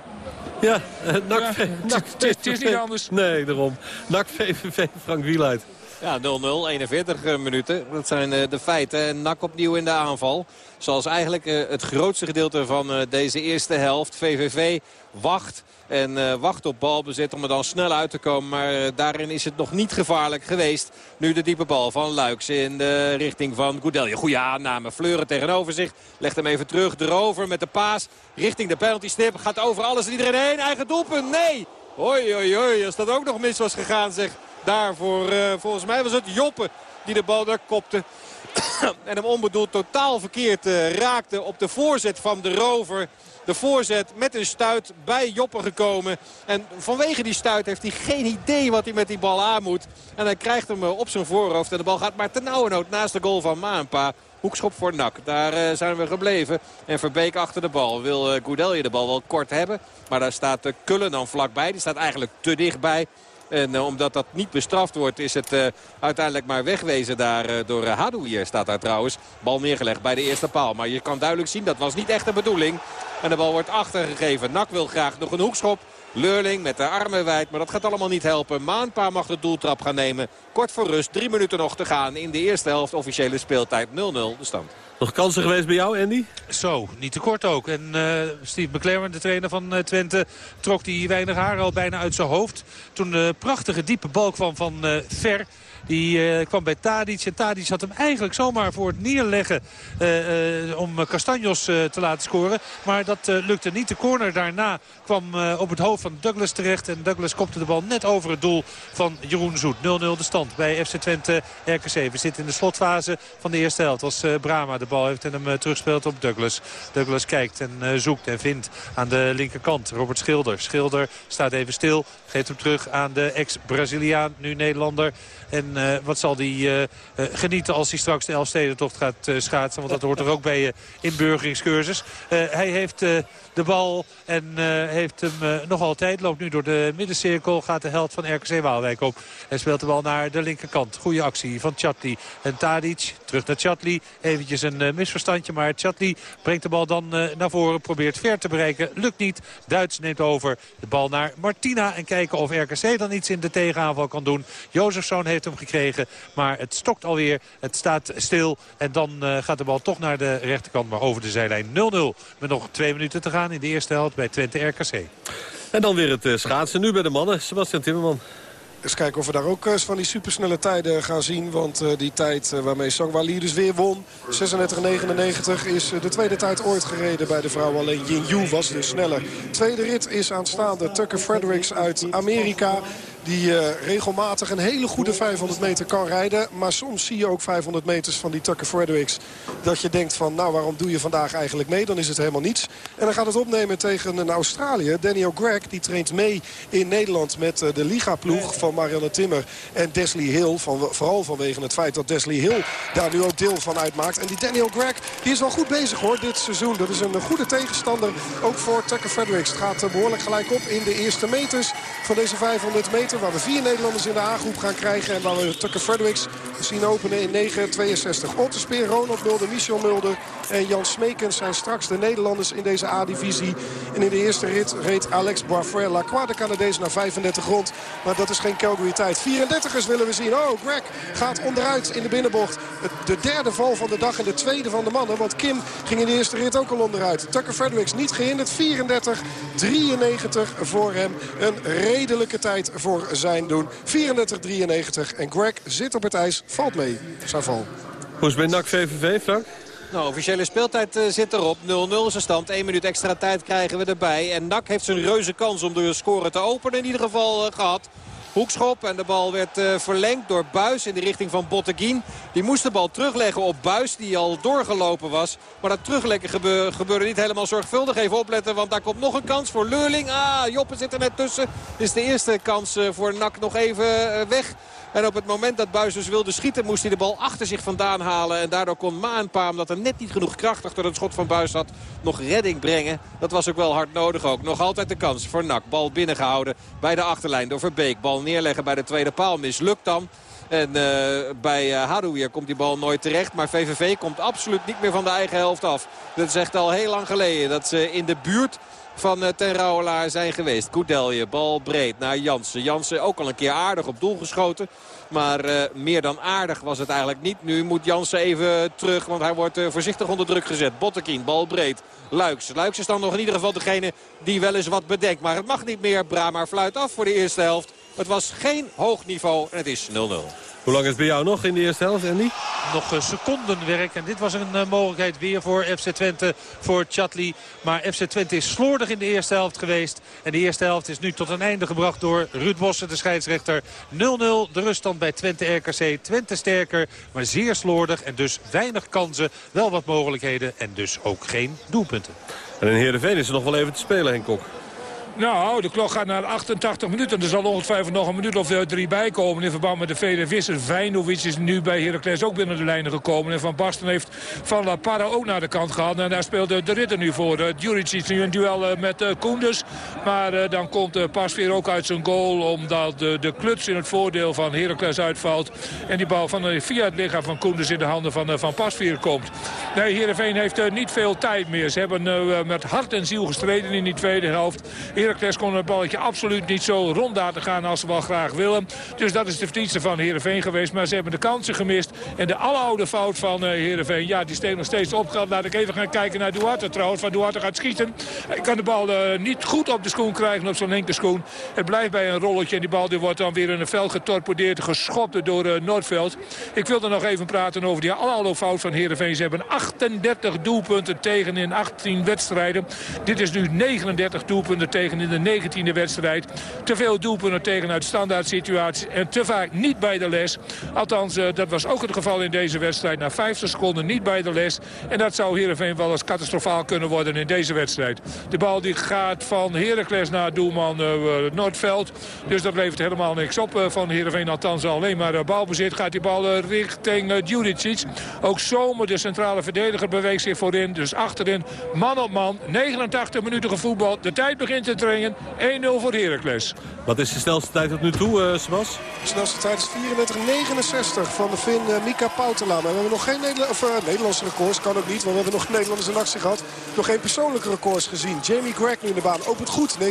Ja, uh, NAC, ja, het is niet anders. Nee, daarom. NAC VVV Frank Wieluid. Ja, 0-0, 41 minuten. Dat zijn de feiten. En NAC opnieuw in de aanval. Zoals eigenlijk het grootste gedeelte van deze eerste helft. VVV wacht en wacht op balbezit om er dan snel uit te komen. Maar daarin is het nog niet gevaarlijk geweest. Nu de diepe bal van Luiks in de richting van Goudelje. Goede aanname. Fleuren tegenover zich. Legt hem even terug. Erover met de paas. Richting de penalty stip. Gaat over alles en iedereen heen. Eigen doelpunt. Nee. Hoi, hoi, hoi. Als dat ook nog mis was gegaan zeg. Daarvoor, uh, volgens mij was het Joppe die de bal daar kopte. en hem onbedoeld totaal verkeerd uh, raakte op de voorzet van de rover. De voorzet met een stuit bij Joppe gekomen. En vanwege die stuit heeft hij geen idee wat hij met die bal aan moet. En hij krijgt hem op zijn voorhoofd. En de bal gaat maar ten nauwe naast de goal van Maanpa. Hoekschop voor Nak. Daar zijn we gebleven. En Verbeek achter de bal. Wil Goudelje de bal wel kort hebben. Maar daar staat Kullen dan vlakbij. Die staat eigenlijk te dichtbij. En uh, omdat dat niet bestraft wordt is het uh, uiteindelijk maar wegwezen daar uh, door Hadouier staat daar trouwens. Bal neergelegd bij de eerste paal. Maar je kan duidelijk zien dat was niet echt de bedoeling. En de bal wordt achtergegeven. Nak wil graag nog een hoekschop. Leurling met de armen wijd. Maar dat gaat allemaal niet helpen. Maanpa mag de doeltrap gaan nemen. Kort voor rust. Drie minuten nog te gaan in de eerste helft. Officiële speeltijd 0-0 de stand. Nog kansen geweest bij jou, Andy? Zo, niet te kort ook. En uh, Steve McLaren, de trainer van uh, Twente, trok die weinig haar al bijna uit zijn hoofd. Toen de prachtige diepe bal kwam van uh, Ver. Die uh, kwam bij Tadic. En Tadic had hem eigenlijk zomaar voor het neerleggen uh, uh, om Castanjos te laten scoren. Maar dat lukte niet. De corner daarna kwam op het hoofd van Douglas terecht. En Douglas kopte de bal net over het doel van Jeroen Zoet. 0-0 de stand bij FC Twente RKC. We zitten in de slotfase van de eerste helft. Als Brama de bal heeft en hem terugspeelt op Douglas. Douglas kijkt en zoekt en vindt aan de linkerkant. Robert Schilder. Schilder staat even stil. Geeft hem terug aan de ex-Braziliaan, nu Nederlander. En uh, wat zal hij uh, uh, genieten als hij straks de Elfstedentocht gaat schaatsen. Want dat hoort er ook bij je inburgeringscursus. hij heeft de bal en heeft hem nog altijd. Loopt nu door de middencirkel. Gaat de held van RKC Waalwijk op. En speelt de bal naar de linkerkant. Goede actie van Chatli. En Tadic terug naar Chatli. Eventjes een misverstandje. Maar Chatli brengt de bal dan naar voren. Probeert ver te bereiken. Lukt niet. Duits neemt over. De bal naar Martina. En kijken of RKC dan iets in de tegenaanval kan doen. Jozefzoon heeft hem gekregen. Maar het stokt alweer. Het staat stil. En dan uh, gaat de bal toch naar de rechterkant. Maar over de zijlijn 0-0. Met nog twee minuten te gaan in de eerste helft bij Twente RKC. En dan weer het uh, schaatsen. Nu bij de mannen. Sebastian Timmerman. Eens kijken of we daar ook van die supersnelle tijden gaan zien. Want uh, die tijd uh, waarmee Sangwali dus weer won. 36-99 is de tweede tijd ooit gereden bij de vrouw. Alleen Yin Yu was dus sneller. Tweede rit is aanstaande. Tucker Fredericks uit Amerika. Die uh, regelmatig een hele goede 500 meter kan rijden. Maar soms zie je ook 500 meters van die Tucker Fredericks. Dat je denkt van nou waarom doe je vandaag eigenlijk mee? Dan is het helemaal niets. En dan gaat het opnemen tegen een Australië. Daniel Gregg die traint mee in Nederland met uh, de Liga-ploeg van Marianne Timmer en Desley Hill. Van, vooral vanwege het feit dat Desley Hill daar nu ook deel van uitmaakt. En die Daniel Gregg die is wel goed bezig hoor dit seizoen. Dat is een goede tegenstander ook voor Tucker Fredericks. Het gaat uh, behoorlijk gelijk op in de eerste meters van deze 500 meter. Waar we vier Nederlanders in de A-groep gaan krijgen. En waar we Tucker Fredericks zien openen in 9.62. Otterspeer, Ronald Mulder, Michel Mulder en Jan Smekens zijn straks de Nederlanders in deze A-divisie. En in de eerste rit reed Alex Barfrel Lacroix, de Canadees, naar 35 rond. Maar dat is geen Calgary tijd. 34ers willen we zien. Oh, Greg gaat onderuit in de binnenbocht. De derde val van de dag en de tweede van de mannen. Want Kim ging in de eerste rit ook al onderuit. Tucker Fredericks niet gehinderd. 34, 93 voor hem. Een redelijke tijd voor zijn doen. 34-93. En Greg zit op het ijs, valt mee. Zijn val. Hoe is bij NAC VVV, Frank? Nou, officiële speeltijd uh, zit erop. 0-0 is de stand. 1 minuut extra tijd krijgen we erbij. En NAC heeft zijn reuze kans om de score te openen in ieder geval uh, gehad. Hoekschop en de bal werd uh, verlengd door Buis in de richting van Botteguin. Die moest de bal terugleggen op Buis die al doorgelopen was. Maar dat terugleggen gebe gebeurde niet helemaal zorgvuldig. Even opletten want daar komt nog een kans voor Leurling. Ah, Joppe zit er net tussen. Is de eerste kans uh, voor Nak nog even uh, weg. En op het moment dat Buis dus wilde schieten moest hij de bal achter zich vandaan halen. En daardoor kon Maanpaam, dat er net niet genoeg kracht achter het schot van Buis had, nog redding brengen. Dat was ook wel hard nodig ook. Nog altijd de kans voor Nak. Bal binnengehouden bij de achterlijn door Verbeek. Bal neerleggen bij de tweede paal. Mislukt dan. En uh, bij uh, komt die bal nooit terecht. Maar VVV komt absoluut niet meer van de eigen helft af. Dat is echt al heel lang geleden dat ze in de buurt van uh, ten Rouwelaar zijn geweest. Koudelje, bal breed naar Jansen. Jansen ook al een keer aardig op doel geschoten. Maar meer dan aardig was het eigenlijk niet. Nu moet Jansen even terug, want hij wordt voorzichtig onder druk gezet. Bottekien, bal breed. Luiks. Luiks is dan nog in ieder geval degene die wel eens wat bedenkt. Maar het mag niet meer. Brama fluit af voor de eerste helft. Het was geen hoog niveau en het is 0-0. Hoe lang is het bij jou nog in de eerste helft, Andy? Nog een secondenwerk. En dit was een uh, mogelijkheid weer voor FC Twente, voor Chatli. Maar FC Twente is slordig in de eerste helft geweest. En de eerste helft is nu tot een einde gebracht door Ruud Bossen, de scheidsrechter. 0-0 de ruststand bij Twente RKC. Twente sterker, maar zeer slordig. En dus weinig kansen, wel wat mogelijkheden. En dus ook geen doelpunten. En in Heerenveen is er nog wel even te spelen, Henk Kok. Nou, de klok gaat naar 88 minuten. Er zal ongetwijfeld nog een minuut of drie bij komen in verband met de vele vissers. Vijnovic is nu bij Heracles ook binnen de lijnen gekomen. En Van Basten heeft Van La Parra ook naar de kant gehaald. En daar speelt de Ritter nu voor. Uh, Djuric is nu een duel uh, met Koenders. Maar dan komt Pasveer ook uit zijn goal. Omdat de, de kluts in het voordeel van Heracles uitvalt. En die bal van, via het lichaam van Koenders in de handen van, van Pasveer komt. Nee, Heerenveen heeft niet veel tijd meer. Ze hebben met hart en ziel gestreden in die tweede helft. Heracles kon het balletje absoluut niet zo rond laten gaan als ze wel graag willen. Dus dat is de verdienste van Heerenveen geweest. Maar ze hebben de kansen gemist. En de aloude fout van uh, Heerenveen, ja, die steekt nog steeds op. Laat ik even gaan kijken naar Duarte trouwens. Van Duarte gaat schieten. Hij kan de bal uh, niet goed op de schoen krijgen, op zijn linkerschoen. Het blijft bij een rolletje en die bal die wordt dan weer in een veld getorpedeerd. Geschopt door uh, Noordveld. Ik wilde nog even praten over die aloude fout van Heerenveen. Ze hebben 38 doelpunten tegen in 18 wedstrijden. Dit is nu 39 doelpunten tegen in de 19e wedstrijd. Te veel doelpunten tegen uit standaard situaties en te vaak niet bij de les. Althans, dat was ook het geval in deze wedstrijd. Na 50 seconden niet bij de les. En dat zou Heerenveen wel eens catastrofaal kunnen worden in deze wedstrijd. De bal die gaat van Heracles naar doelman uh, Noordveld. Dus dat levert helemaal niks op van Heerenveen. Althans alleen maar balbezit. Gaat die bal richting uh, Juricic. Ook Zomer, de centrale verdediger, beweegt zich voorin. Dus achterin man op man. 89 minuten gevoetbald. De tijd begint te dringen. 1-0 voor Heracles. Wat is de snelste tijd tot nu toe, uh, Sebas? De snelste tijd is 34-69 van de Fin uh, Mika Pautela. Maar we hebben nog geen Nederla of, uh, Nederlandse records. Kan ook niet, want we hebben nog Nederlanders in actie gehad. Nog geen persoonlijke records gezien. Jamie Greg nu in de baan. Opent goed. 9-54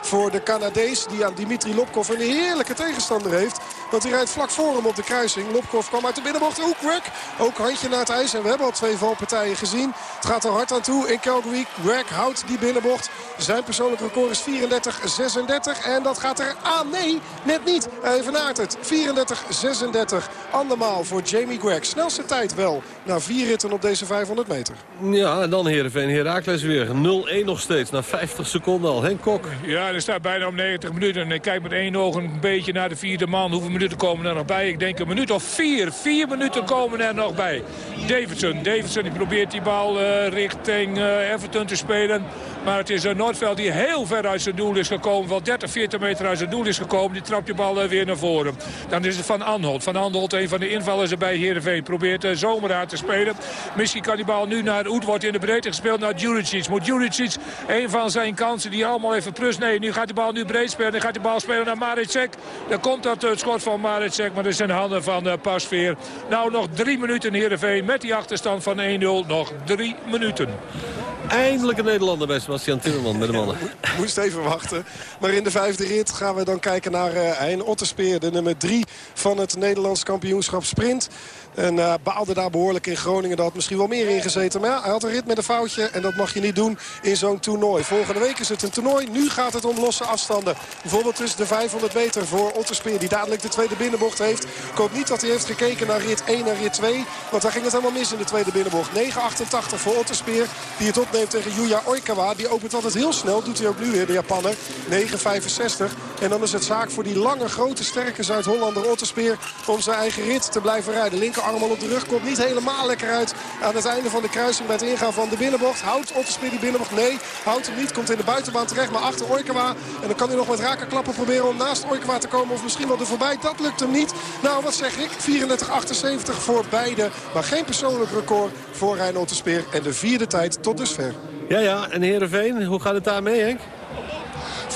voor de Canadees. Die aan Dimitri Lopkov een heerlijke tegenstander heeft. Want hij rijdt vlak voor hem op de kruising. Lopkov kwam uit de binnenbocht. Ook Greg. Ook handje naar het ijs. En we hebben al twee valpartijen gezien. Het gaat er hard aan toe in Calgary. Greg houdt die binnenbocht. Zijn persoonlijke record is 34-36. En dat gaat er aan. Nee, net niet. Hij evenaart het. 34-36. Andermaal voor Jamie Greg. Snelste tijd wel. Na vier ritten op deze 500 meter. Ja, en dan Heerenveen Herakles weer. 0-1 nog steeds. Na 50 seconden al. Henk Kok. Ja, er staat bijna om 90 minuten. En ik kijk met één oog een beetje naar de vierde man. Hoeveel minuten komen er nog bij? Ik denk een minuut of vier. Vier minuten komen er nog bij. Davidson. Davidson die probeert die bal uh, richting uh, Everton te spelen. Maar het is uh, Noordveld die heel ver uit zijn doel is gekomen. Wel 30, 40 meter uit zijn doel is gekomen. Die trapt de bal uh, weer naar voren. Dan is het Van Anholt. Van Anholt, een van de invallers bij Heerenveen. Probeert uh, Zomeraar te spelen. Misschien kan die bal nu naar Oet. Wordt in de breedte gespeeld naar Juricic. Moet Juricic, een van zijn kansen die allemaal even plus. Nee, nu gaat de bal nu breed spelen. Dan gaat de bal spelen naar Maricek. Dan komt dat het schot van Maricek. Maar dat is in handen van Pasveer. Nou, nog drie minuten Heerenveen. Met die achterstand van 1-0. Nog drie minuten. Eindelijk een Nederlander bij Sebastian Timmerman met de mannen. Moest even wachten. Maar in de vijfde rit gaan we dan kijken naar uh, Hein Otterspeer. De nummer drie van het Nederlands kampioenschap sprint. En uh, baalde daar behoorlijk in Groningen. Dat had misschien wel meer ingezeten. Maar ja, hij had een rit met een foutje. En dat mag je niet doen in zo'n toernooi. Volgende week is het een toernooi. Nu gaat het om losse afstanden. Bijvoorbeeld tussen de 500 meter voor Otterspeer. Die dadelijk de tweede binnenbocht heeft. Ik hoop niet dat hij heeft gekeken naar rit 1 en rit 2. Want daar ging het helemaal mis in de tweede binnenbocht. 9,88 voor Otterspeer. Die het opneemt tegen Yuya Oikawa. Die opent altijd heel snel. Doet hij ook nu weer, de Japaner. 9,65. En dan is het zaak voor die lange, grote, sterke Zuid-Hollander Otterspeer... om zijn eigen rit te blijven rijden. Linkerarm al op de rug. Komt niet helemaal lekker uit aan het einde van de kruising... bij het ingaan van de binnenbocht. Houdt Otterspeer die binnenbocht? Nee, houdt hem niet. Komt in de buitenbaan terecht, maar achter Oikawa. En dan kan hij nog met rakenklappen proberen om naast Oikawa te komen... of misschien wel er voorbij. Dat lukt hem niet. Nou, wat zeg ik? 34,78 voor beide. Maar geen persoonlijk record voor Rijn Otterspeer. En de vierde tijd tot dusver. Ja, ja. En Heerenveen, hoe gaat het daarmee, Henk?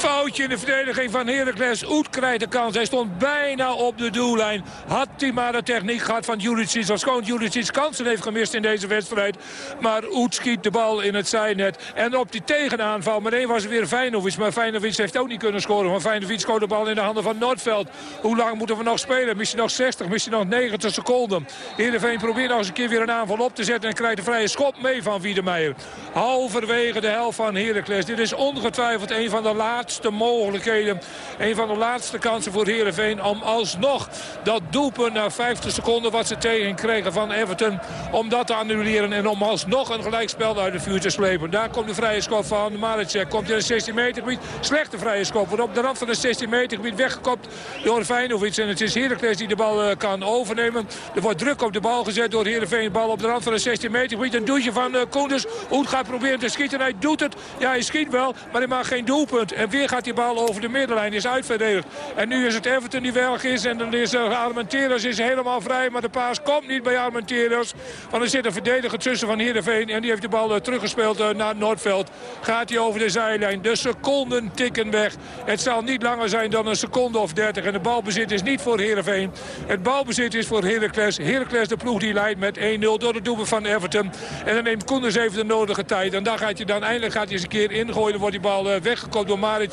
Foutje in de verdediging van Heracles. Oet krijgt de kans. Hij stond bijna op de doellijn. Had hij maar de techniek gehad van Juricic. Als gewoon Juricic kansen heeft gemist in deze wedstrijd. Maar Oet schiet de bal in het zijnet. En op die tegenaanval. Meteen was het weer Feyenoord. Maar Feyenoord heeft ook niet kunnen scoren. Want Feyenoord scoort de bal in de handen van Noordveld. Hoe lang moeten we nog spelen? Misschien nog 60, misschien nog 90 seconden. Heerenveen probeert nog eens een keer weer een aanval op te zetten. En krijgt een vrije schop mee van Wiedemeijer. Halverwege de helft van Heracles. Dit is ongetwijfeld een van de laatste laatste mogelijkheden. Een van de laatste kansen voor Heerenveen om alsnog dat doelpunt na 50 seconden wat ze tegen kregen van Everton. Om dat te annuleren en om alsnog een gelijkspel uit de vuur te slepen. Daar komt de vrije schop van Maricek. Komt in het 16 meter gebied. Slechte vrije schop. Wordt op de rand van het 16 meter gebied weggekopt door Feyenoord. En het is Heracles die de bal uh, kan overnemen. Er wordt druk op de bal gezet door Heerenveen. De bal op de rand van het 16 meter gebied. Een doetje van uh, Koenders. Hoed gaat proberen te schieten. Hij doet het. Ja, hij schiet wel. Maar hij maakt geen doelpunt. Gaat die bal over de middenlijn. Is uitverdedigd. En nu is het Everton die weg is. En dan is er Armenteros is helemaal vrij. Maar de paas komt niet bij Armenteros. Want er zit een verdediger tussen van Heerenveen. En die heeft de bal uh, teruggespeeld uh, naar Noordveld. Gaat hij over de zijlijn. De seconden tikken weg. Het zal niet langer zijn dan een seconde of 30. En de balbezit is niet voor Heerenveen. Het balbezit is voor Heracles. Heracles de ploeg die leidt met 1-0 door de doelpunt van Everton. En dan neemt Koenders even de nodige tijd. En daar gaat je dan eindelijk gaat hij eens een keer ingooien. Dan wordt die bal uh, weggekomen door Maric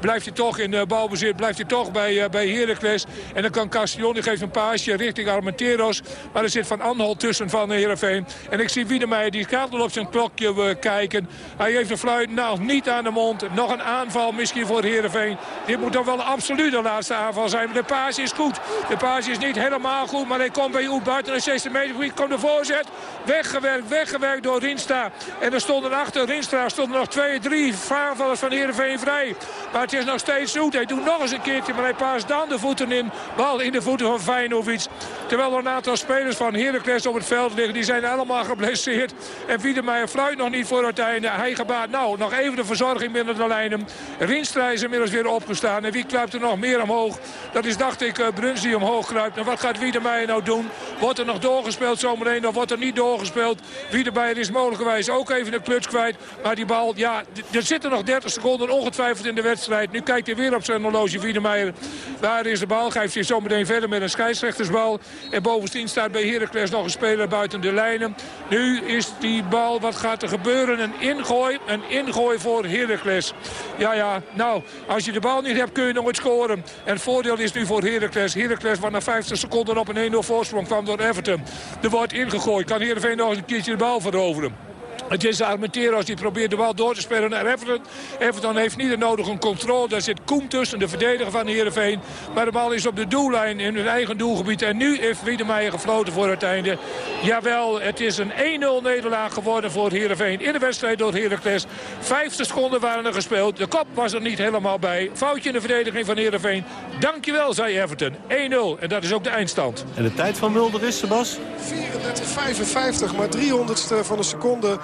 Blijft hij toch in balbezit. Blijft hij toch bij, bij Heracles. En dan kan Castillon, die geeft een paasje richting Armenteros. Maar er zit Van Anholt tussen van Heerenveen. En ik zie Wiedemeijer, die gaat al op zijn klokje kijken. Hij heeft de fluit nou niet aan de mond. Nog een aanval misschien voor Heerenveen. Dit moet dan wel absoluut de laatste aanval zijn. De paas is goed. De paas is niet helemaal goed. Maar hij komt bij Oet buiten de 16 meter. Komt de voorzet. Weggewerkt, weggewerkt door Rinsta. En er stonden achter Rinstra stonden nog twee, drie aanvallers van Heerenveen vrij. Maar het is nog steeds zoet. Hij doet nog eens een keertje. Maar hij paast dan de voeten in. Bal in de voeten van Feyenoord. Terwijl er een aantal spelers van Heracles op het veld liggen. Die zijn allemaal geblesseerd. En Wiedemeijer fluit nog niet voor het einde. Hij gebaat. Nou, nog even de verzorging binnen de lijnen. Rinstra is inmiddels weer opgestaan. En wie kruipt er nog meer omhoog? Dat is, dacht ik, uh, Bruns die omhoog kruipt. En wat gaat Wiedemeijer nou doen? Wordt er nog doorgespeeld zometeen of wordt er niet doorgespeeld? Wiedemeijer is mogelijkerwijs ook even de kluts kwijt. Maar die bal, ja, er zitten nog 30 seconden ongetwijfeld in de wedstrijd. Nu kijkt hij weer op zijn horloge, Wiedemeijer. Waar is de bal? Geeft hij zometeen verder met een scheidsrechtersbal. En bovendien staat bij Heracles nog een speler buiten de lijnen. Nu is die bal, wat gaat er gebeuren? Een ingooi, een ingooi voor Heracles. Ja, ja, nou, als je de bal niet hebt kun je nog nooit scoren. En het voordeel is nu voor Heracles. Heracles wat na 50 seconden op een 1-0 voorsprong kwam door Everton. Er wordt ingegooid. Kan Heerenveen nog een keertje de bal veroveren. Het is Armenteros die probeert de bal door te spelen naar Everton. Everton heeft niet de nodige controle. Daar zit Koem tussen, de verdediger van Heerenveen. Maar de bal is op de doellijn in hun eigen doelgebied. En nu heeft Wiedemeijer gefloten voor het einde. Jawel, het is een 1-0 nederlaag geworden voor Heerenveen. In de wedstrijd door Heracles. 50 seconden waren er gespeeld. De kop was er niet helemaal bij. Foutje in de verdediging van Heerenveen. Dankjewel, zei Everton. 1-0. En dat is ook de eindstand. En de tijd van Mulder is, Sebas? 34-55, maar 300ste van een seconde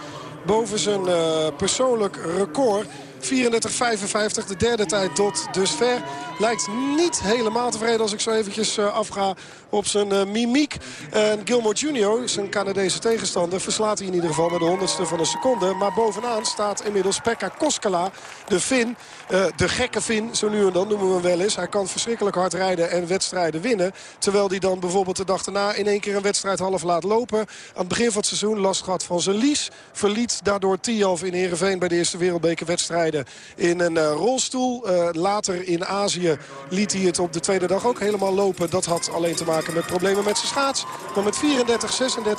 boven zijn uh, persoonlijk record. 34-55, de derde tijd tot dusver. Lijkt niet helemaal tevreden als ik zo eventjes uh, afga op zijn uh, mimiek. En Gilmore Jr., zijn Canadese tegenstander, verslaat hij in ieder geval met de honderdste van een seconde. Maar bovenaan staat inmiddels Pekka Koskela, de Fin. Uh, de gekke Fin, zo nu en dan noemen we hem wel eens. Hij kan verschrikkelijk hard rijden en wedstrijden winnen. Terwijl hij dan bijvoorbeeld de dag daarna in één keer een wedstrijd half laat lopen. Aan het begin van het seizoen last gehad van zijn lies. Verliet daardoor Tialf in Heerenveen bij de eerste wereldbekerwedstrijden in een uh, rolstoel. Later in Azië liet hij het op de tweede dag ook helemaal lopen. Dat had alleen te maken met problemen met zijn schaats. Maar met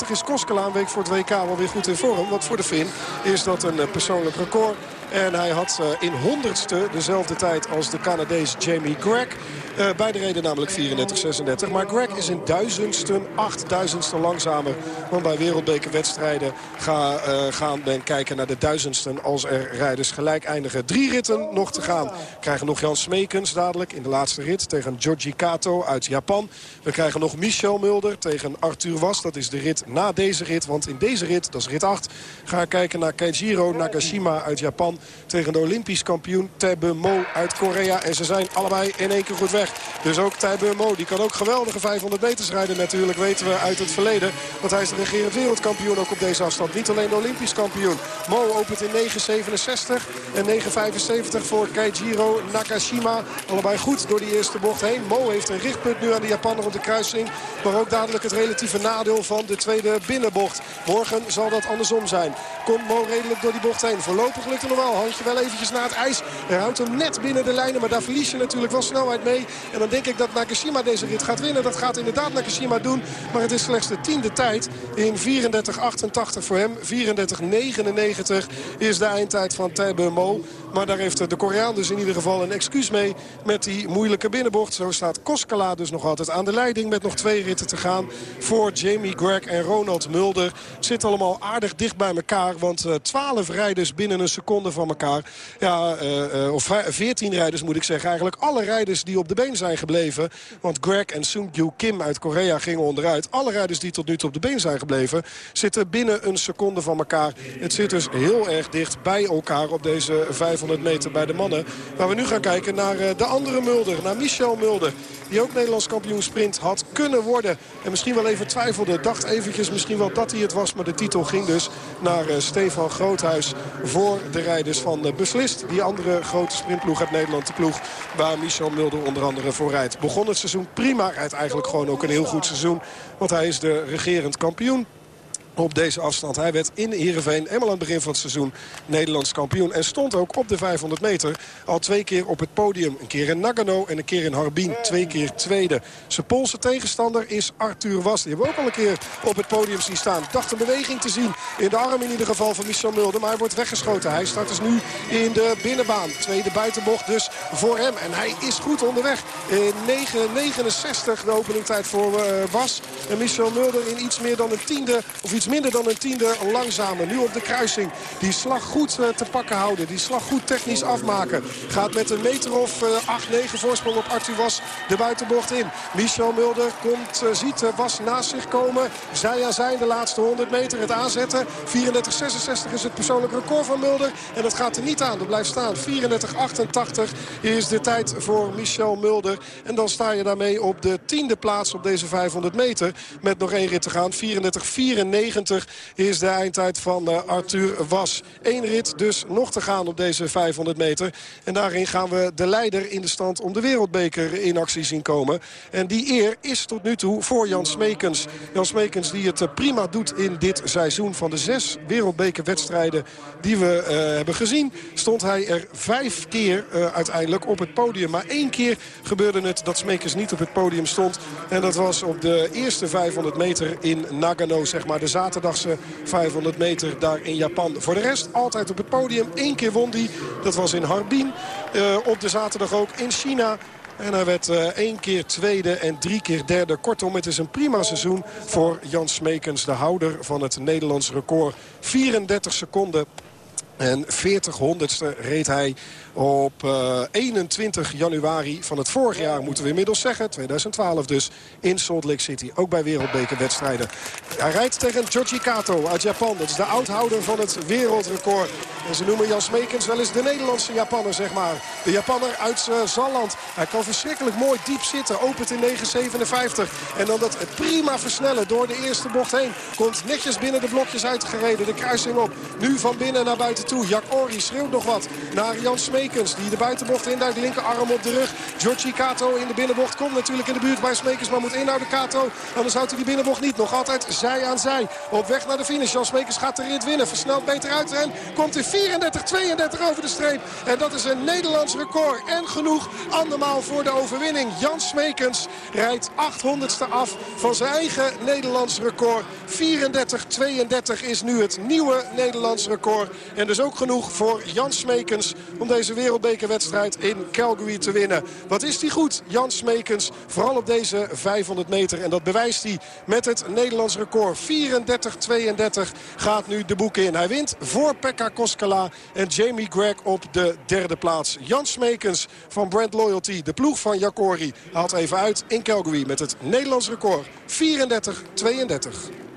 34-36 is Koskela week voor het WK wel weer goed in vorm. Want voor de Fin is dat een persoonlijk record. En hij had in honderdste dezelfde tijd als de Canadees Jamie Gregg. Uh, beide reden namelijk 34-36. Maar Greg is in duizendsten, achtduizendsten langzamer. Want bij wereldbekerwedstrijden ga, uh, gaan men kijken naar de duizendsten als er rijders gelijk eindigen. Drie ritten nog te gaan. We krijgen nog Jan Smekens dadelijk in de laatste rit tegen Georgi Kato uit Japan. We krijgen nog Michel Mulder tegen Arthur Was. Dat is de rit na deze rit. Want in deze rit, dat is rit 8, ga ik kijken naar Keijiro Nagashima uit Japan. Tegen de Olympisch kampioen Tebe Mo uit Korea. En ze zijn allebei in één keer goed weg. Dus ook Tijbe Mo, die kan ook geweldige 500 meters rijden natuurlijk, weten we uit het verleden. Want hij is de regerend wereldkampioen ook op deze afstand. Niet alleen de Olympisch kampioen. Mo opent in 9.67 en 9.75 voor Keijiro Nakashima. Allebei goed door die eerste bocht heen. Mo heeft een richtpunt nu aan de Japaner op de kruising. Maar ook dadelijk het relatieve nadeel van de tweede binnenbocht. Morgen zal dat andersom zijn. Komt Mo redelijk door die bocht heen. Voorlopig lukt het nog wel. Handje wel eventjes naar het ijs. Hij houdt hem net binnen de lijnen. Maar daar verlies je natuurlijk wel snelheid mee. En dan denk ik dat Nakashima deze rit gaat winnen. Dat gaat inderdaad Nakashima doen. Maar het is slechts de tiende tijd in 34-88 voor hem. 34-99 is de eindtijd van Tae Mo. Maar daar heeft de Koreaan dus in ieder geval een excuus mee met die moeilijke binnenbocht. Zo staat Koskela dus nog altijd aan de leiding met nog twee ritten te gaan voor Jamie Gregg en Ronald Mulder. Het zit allemaal aardig dicht bij elkaar, want uh, 12 rijders binnen een seconde van elkaar. Ja, uh, uh, of 14 rijders moet ik zeggen. Eigenlijk alle rijders die op de been zijn gebleven. Want Greg en Sung-Kyu Kim uit Korea gingen onderuit. Alle rijders die tot nu toe op de been zijn gebleven zitten binnen een seconde van elkaar. Het zit dus heel erg dicht bij elkaar op deze 500 meter bij de mannen. Waar we nu gaan kijken naar de andere Mulder, naar Michel Mulder. Die ook Nederlands kampioen sprint had kunnen worden. En misschien wel even twijfelde. Dacht eventjes misschien wel dat hij het was. Maar de titel ging dus naar Stefan Groothuis voor de rijders van Beslist. Die andere grote sprintploeg uit Nederland. De ploeg waar Michel Mulder onder andere voor rijdt. Begon het seizoen prima. Rijdt eigenlijk gewoon ook een heel goed seizoen. Want hij is de regerend kampioen. Op deze afstand. Hij werd in Heerenveen, helemaal aan het begin van het seizoen, Nederlands kampioen. En stond ook op de 500 meter al twee keer op het podium. Een keer in Nagano en een keer in Harbin. Twee keer tweede. Zijn Poolse tegenstander is Arthur Was. Die hebben we ook al een keer op het podium zien staan. Dacht een beweging te zien in de arm in ieder geval van Michel Mulder. Maar hij wordt weggeschoten. Hij staat dus nu in de binnenbaan. Tweede buitenbocht dus voor hem. En hij is goed onderweg. 9.69 de openingtijd voor uh, Was. En Michel Mulder in iets meer dan een tiende of iets minder dan een tiende langzamer. Nu op de kruising. Die slag goed uh, te pakken houden. Die slag goed technisch afmaken. Gaat met een meter of uh, 8, 9 voorsprong op Arthur Was de buitenbocht in. Michel Mulder komt, uh, ziet Was naast zich komen. Zij aan zij de laatste 100 meter. Het aanzetten. 34-66 is het persoonlijk record van Mulder. En dat gaat er niet aan. Dat blijft staan. 34-88 is de tijd voor Michel Mulder. En dan sta je daarmee op de tiende plaats op deze 500 meter. Met nog één rit te gaan. 34-94 is de eindtijd van uh, Arthur Was. Eén rit dus nog te gaan op deze 500 meter. En daarin gaan we de leider in de stand om de wereldbeker in actie zien komen. En die eer is tot nu toe voor Jan Smekens. Jan Smekens die het prima doet in dit seizoen. Van de zes wereldbekerwedstrijden die we uh, hebben gezien... stond hij er vijf keer uiteindelijk op het podium. Maar één keer gebeurde het dat Smekens niet op het podium stond. En dat was op de eerste 500 meter in Nagano, zeg maar de zaterdagse 500 meter daar in Japan. Voor de rest altijd op het podium. Eén keer won hij. Dat was in Harbin. Uh, op de zaterdag ook in China. En hij werd uh, één keer tweede en drie keer derde. Kortom, het is een prima seizoen voor Jan Smekens, de houder van het Nederlands record. 34 seconden en 40 honderdste reed hij op uh, 21 januari van het vorig jaar, moeten we inmiddels zeggen. 2012 dus, in Salt Lake City. Ook bij wereldbekerwedstrijden. Hij rijdt tegen Georgie Kato uit Japan. Dat is de oudhouder van het wereldrecord. En ze noemen Jan Smekens wel eens de Nederlandse Japanner, zeg maar. De Japanner uit uh, Zalland. Hij kan verschrikkelijk mooi diep zitten. Opent in 9,57. En dan dat prima versnellen door de eerste bocht heen. Komt netjes binnen de blokjes uitgereden. De kruising op. Nu van binnen naar buiten toe. Jack Ori schreeuwt nog wat naar Jan Smekens. Die de buitenbocht induikt. De linkerarm op de rug. Georgie Kato in de binnenbocht komt natuurlijk in de buurt bij Smekens. Maar moet inhouden Kato. Anders houdt hij die binnenbocht niet. Nog altijd zij aan zij. Op weg naar de finish. Jan Smekens gaat de rit winnen. Versnelt beter uit en komt in 34-32 over de streep. En dat is een Nederlands record. En genoeg andermaal voor de overwinning. Jan Smekens rijdt 800ste af van zijn eigen Nederlands record. 34-32 is nu het nieuwe Nederlands record. En dus ook genoeg voor Jan Smekens om deze wereldbekerwedstrijd in Calgary te winnen. Wat is die goed, Jan Smekens. Vooral op deze 500 meter. En dat bewijst hij met het Nederlands record. 34-32 gaat nu de boeken in. Hij wint voor Pekka Koskela en Jamie Gregg op de derde plaats. Jan Smekens van Brand Loyalty, de ploeg van Jacori, haalt even uit in Calgary met het Nederlands record. 34-32.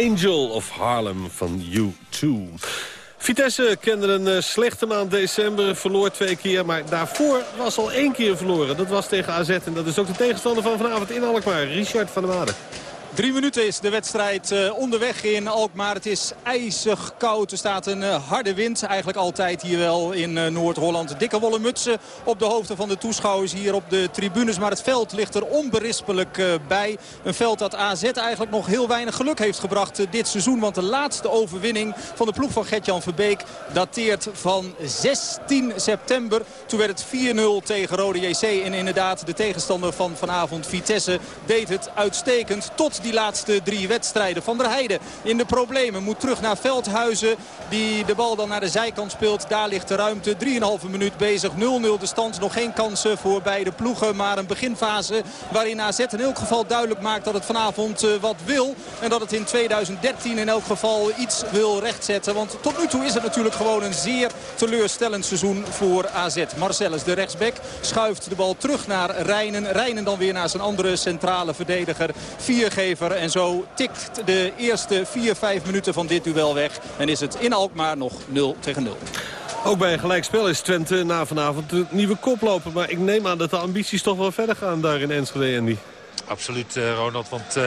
Angel of Harlem van U2. Vitesse kende een uh, slechte maand december, verloor twee keer. Maar daarvoor was al één keer verloren. Dat was tegen AZ en dat is ook de tegenstander van vanavond in Alkmaar. Richard van der Maden. Drie minuten is de wedstrijd uh, onderweg in Alkmaar. Het is ijzig koud. Er staat een uh, harde wind. Eigenlijk altijd hier wel in uh, Noord-Holland. Dikke wollen mutsen op de hoofden van de toeschouwers hier op de tribunes. Maar het veld ligt er onberispelijk bij. Een veld dat AZ eigenlijk nog heel weinig geluk heeft gebracht dit seizoen. Want de laatste overwinning van de ploeg van Gertjan Verbeek dateert van 16 september. Toen werd het 4-0 tegen Rode JC. En inderdaad de tegenstander van vanavond Vitesse deed het uitstekend tot die laatste drie wedstrijden. Van der Heijden in de problemen. Moet terug naar Veldhuizen. Die de bal dan naar de zijkant speelt. Daar ligt de ruimte. 3,5 minuut bezig. 0-0 de stand. Nog geen kansen voor beide ploegen. Maar een beginfase waarin AZ in elk geval duidelijk maakt dat het vanavond uh, wat wil. En dat het in 2013 in elk geval iets wil rechtzetten. Want tot nu toe is het natuurlijk gewoon een zeer teleurstellend seizoen voor AZ. Marcellus, de rechtsback, schuift de bal terug naar Rijnen. Rijnen dan weer naar zijn andere centrale verdediger. 4G en zo tikt de eerste 4-5 minuten van dit duel weg. En is het in Alkmaar nog 0 tegen 0. Ook bij een gelijkspel is Twente na vanavond een nieuwe koploper. Maar ik neem aan dat de ambities toch wel verder gaan daar in Enschede, Andy. Absoluut, uh, Ronald. Want uh,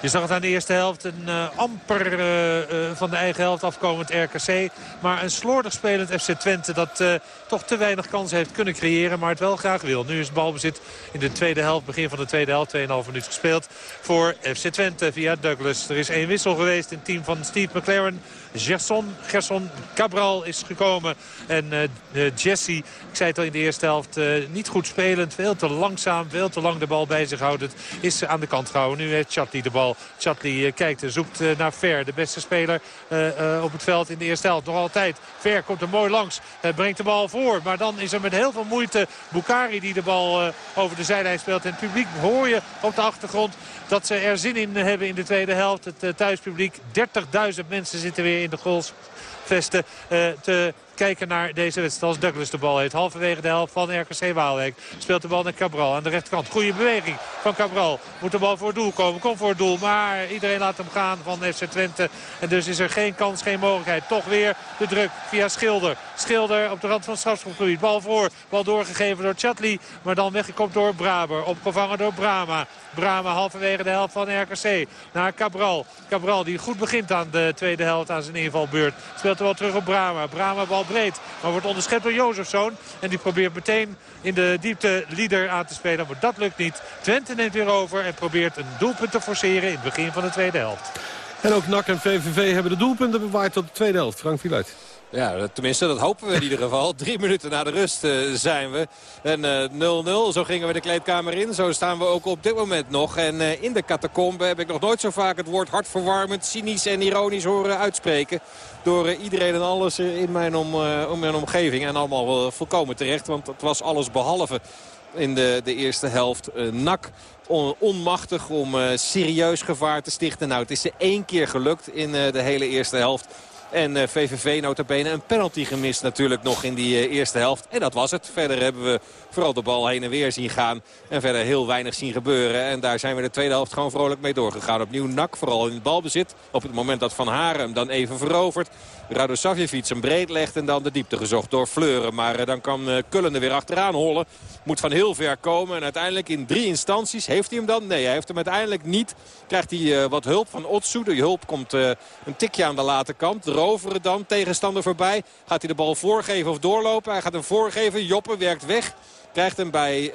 je zag het aan de eerste helft. Een uh, amper uh, uh, van de eigen helft afkomend RKC. Maar een slordig spelend FC Twente dat toch te weinig kansen heeft kunnen creëren. Maar het wel graag wil. Nu is het balbezit in de tweede helft. Begin van de tweede helft. 2,5 minuut gespeeld voor FC Twente via Douglas. Er is één wissel geweest in het team van Steve McLaren. Gerson, Gerson Cabral is gekomen. En uh, Jesse, ik zei het al in de eerste helft, uh, niet goed spelend. Veel te langzaam, veel te lang de bal bij zich houdend. Is aan de kant gehouden. Nu heeft Chatli de bal. Chatli kijkt en zoekt naar Ver. De beste speler op het veld in de eerste helft. Nog altijd. Ver komt er mooi langs. brengt de bal voor. Maar dan is er met heel veel moeite Bukari die de bal over de zijlijn speelt. En het publiek hoor je op de achtergrond dat ze er zin in hebben in de tweede helft. Het thuispubliek, 30.000 mensen zitten weer in de goalsvesten uh, te kijken naar deze wedstrijd als Douglas de bal heeft. Halverwege de helft van RKC Waalwijk. Speelt de bal naar Cabral aan de rechterkant. Goede beweging van Cabral. Moet de bal voor het doel komen. Komt voor het doel. Maar iedereen laat hem gaan van FC Twente. En dus is er geen kans, geen mogelijkheid. Toch weer de druk via Schilder. Schilder op de rand van het strafschopgebied. Bal voor. Bal doorgegeven door Chatli. Maar dan weggekomen door Braber. Opgevangen door Brama. Brama halverwege de helft van RKC. Naar Cabral. Cabral die goed begint aan de tweede helft aan zijn invalbeurt. Speelt de bal terug op Brama. Brama bal Maar wordt onderschept door Jozefzoon. En die probeert meteen in de diepte leader aan te spelen. Maar dat lukt niet. Twente neemt weer over en probeert een doelpunt te forceren in het begin van de tweede helft. En ook NAC en VVV hebben de doelpunten bewaard tot de tweede helft. Frank Villuit. Ja, tenminste, dat hopen we in ieder geval. Drie minuten na de rust uh, zijn we. En 0-0, uh, zo gingen we de kleedkamer in. Zo staan we ook op dit moment nog. En uh, in de catacombe heb ik nog nooit zo vaak het woord hartverwarmend, cynisch en ironisch horen uitspreken. Door iedereen en alles in mijn, om, mijn omgeving. En allemaal volkomen terecht, want het was alles behalve in de, de eerste helft. NAC on, onmachtig om serieus gevaar te stichten. Nou, het is ze één keer gelukt in de hele eerste helft. En VVV notabene een penalty gemist natuurlijk nog in die uh, eerste helft. En dat was het. Verder hebben we vooral de bal heen en weer zien gaan. En verder heel weinig zien gebeuren. En daar zijn we de tweede helft gewoon vrolijk mee doorgegaan. Opnieuw nak, vooral in het balbezit. Op het moment dat Van Haren hem dan even verovert. Radosavjevic hem breed legt en dan de diepte gezocht door Fleuren. Maar uh, dan kan Kullen er weer achteraan hollen. Moet van heel ver komen. En uiteindelijk in drie instanties heeft hij hem dan? Nee, hij heeft hem uiteindelijk niet. Krijgt hij uh, wat hulp van Otsu. De hulp komt een tikje aan de late kant. Roveren dan, tegenstander voorbij. Gaat hij de bal voorgeven of doorlopen? Hij gaat hem voorgeven. Joppen werkt weg. Krijgt hem bij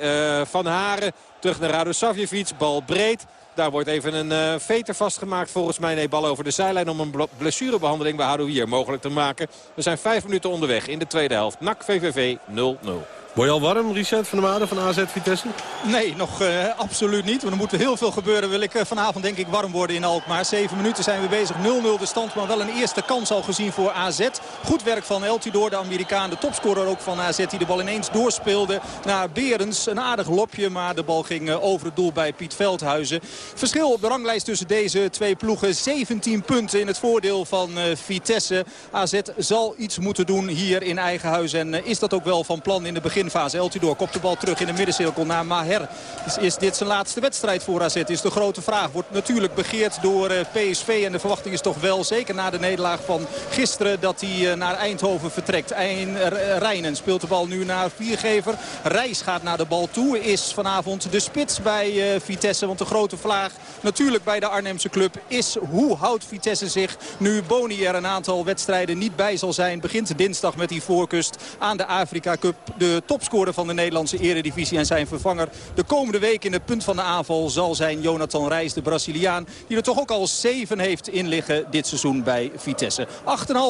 Van Haren. Terug naar Radosavjevic. Bal breed. Daar wordt even een uh, veter vastgemaakt volgens mij. Nee, bal over de zijlijn om een blessurebehandeling bij Hadouier mogelijk te maken. We zijn vijf minuten onderweg in de tweede helft. NAC VVV 0-0. Word je al warm, Richard van der Maden van AZ Vitesse? Nee, nog uh, absoluut niet. Want er moet heel veel gebeuren. Wil ik uh, vanavond denk ik warm worden in Alkmaar. Zeven minuten zijn we bezig. 0-0 de stand. Maar wel een eerste kans al gezien voor AZ. Goed werk van Eltidoor, de Amerikaan. De topscorer ook van AZ. Die de bal ineens doorspeelde naar Berens. Een aardig lopje. Maar de bal ging uh, over het doel bij Piet Veldhuizen. Verschil op de ranglijst tussen deze twee ploegen. 17 punten in het voordeel van Vitesse. AZ zal iets moeten doen hier in eigen huis. En is dat ook wel van plan in de begin beginfase. Eltidoor kopt de bal terug in de middencirkel naar Maher. Is, is dit zijn laatste wedstrijd voor AZ? Is de grote vraag. Wordt natuurlijk begeerd door PSV. En de verwachting is toch wel, zeker na de nederlaag van gisteren... dat hij naar Eindhoven vertrekt. Ein, Rijnen speelt de bal nu naar Viergever. Reis gaat naar de bal toe. Is vanavond de spits bij Vitesse. Want de grote vraag natuurlijk bij de Arnhemse club is hoe houdt Vitesse zich nu Boni er een aantal wedstrijden niet bij zal zijn. Begint dinsdag met die voorkust aan de Afrika Cup. De topscorer van de Nederlandse eredivisie en zijn vervanger de komende week in het punt van de aanval zal zijn Jonathan Reis, de Braziliaan. Die er toch ook al zeven heeft in liggen dit seizoen bij Vitesse.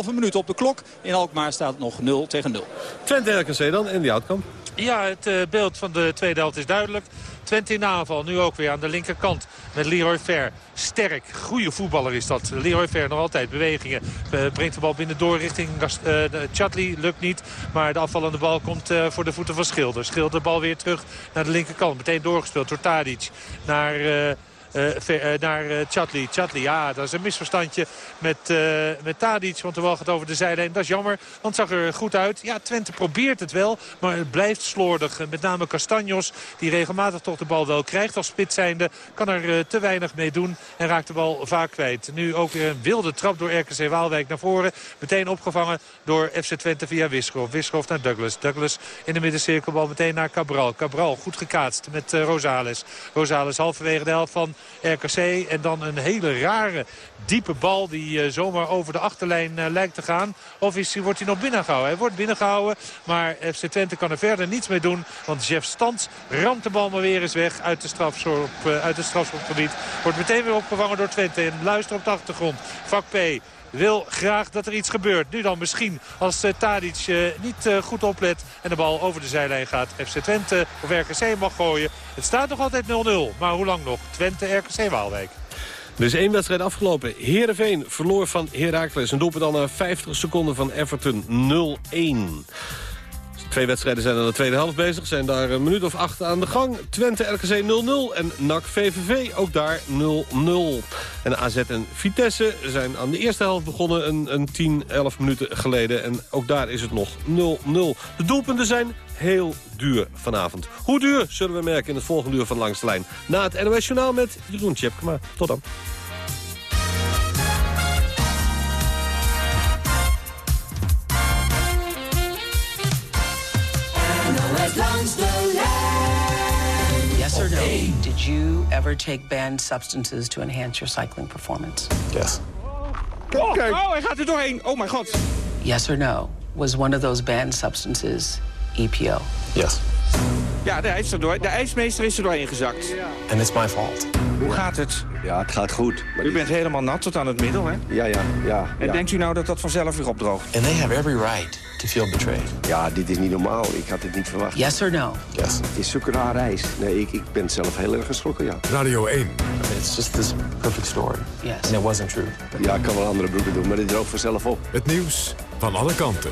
8,5 minuut op de klok. In Alkmaar staat het nog 0 tegen 0. Twente RKC dan en die outcome. Ja, het uh, beeld van de tweede helft is duidelijk. Twente in aanval, nu ook weer aan de linkerkant met Leroy Fer. Sterk, goede voetballer is dat. Leroy Fer nog altijd bewegingen. Uh, brengt de bal binnendoor richting uh, lukt niet. Maar de afvallende bal komt voor de voeten van Schilder. Schilder de bal weer terug naar de linkerkant. Meteen doorgespeeld door Tadic naar... naar uh, Chatli. Ja, dat is een misverstandje met, met Tadic. Want de bal gaat over de zijlijn. Dat is jammer, want het zag er goed uit. Ja, Twente probeert het wel, maar het blijft slordig. Met name Castanjos, die regelmatig toch de bal wel krijgt als spits zijnde. Kan er te weinig mee doen en raakt de bal vaak kwijt. Nu ook weer een wilde trap door RKC Waalwijk naar voren. Meteen opgevangen door FC Twente via Wiskov. Wiskov naar Douglas. Douglas in de middencirkelbal meteen naar Cabral. Cabral goed gekaatst met Rosales. Rosales halverwege de helft van RKC. En dan een hele rare diepe bal die uh, zomaar over de achterlijn uh, lijkt te gaan. Of is, wordt hij nog binnengehouden? Hij wordt binnengehouden, maar FC Twente kan er verder niets mee doen. Want Jeff Stans ramt de bal maar weer eens weg uit, de strafschop, uh, uit het strafschopgebied. Wordt meteen weer opgevangen door Twente. En luister op de achtergrond. Vak P wil graag dat er iets gebeurt. Nu dan misschien als uh, Tadic uh, niet uh, goed oplet en de bal over de zijlijn gaat. FC Twente of RKC mag gooien. Het staat nog altijd 0-0. Maar hoe lang nog? Twente, RKC, Waalwijk. Is één wedstrijd afgelopen. Heerenveen verloor van Heracles. Een doelpunt al na 50 seconden van Everton 0-1. Twee wedstrijden zijn aan de tweede helft bezig. Zijn daar een minuut of acht aan de gang. Twente RKC 0-0 en NAC VVV ook daar 0-0. En AZ en Vitesse zijn aan de eerste helft begonnen een, een 10, 11 minuten geleden. En ook daar is het nog 0-0. De doelpunten zijn heel duur vanavond. Hoe duur zullen we merken in het volgende uur van Langs de Lijn. Na het NOS Journaal met Jeroen Tjepkema. Tot dan. Langs de lijn. Yes or no? Did you ever take banned substances to enhance your cycling performance? Yes. Oh, oh, hij gaat er doorheen. Oh mijn god. Yes or no? Was one of those banned substances EPO? Yes. Ja, de, is er door, de ijsmeester is er doorheen gezakt. And it's my fault. Hoe gaat het? Ja, het gaat goed. U bent helemaal nat tot aan het middel, hè? Ja, ja, ja. En ja. denkt u nou dat dat vanzelf weer opdroogt? And they have every right to feel betrayed. Ja, dit is niet normaal. Ik had dit niet verwacht. Yes or no? Yes. Het is zulke raar reis. Nee, ik, ik ben zelf heel erg geschrokken, ja. Radio 1. I mean, it's just this perfect story. Yes. And it wasn't true. Ja, ik kan wel andere broeken doen, maar dit droogt vanzelf op. Het nieuws van alle kanten.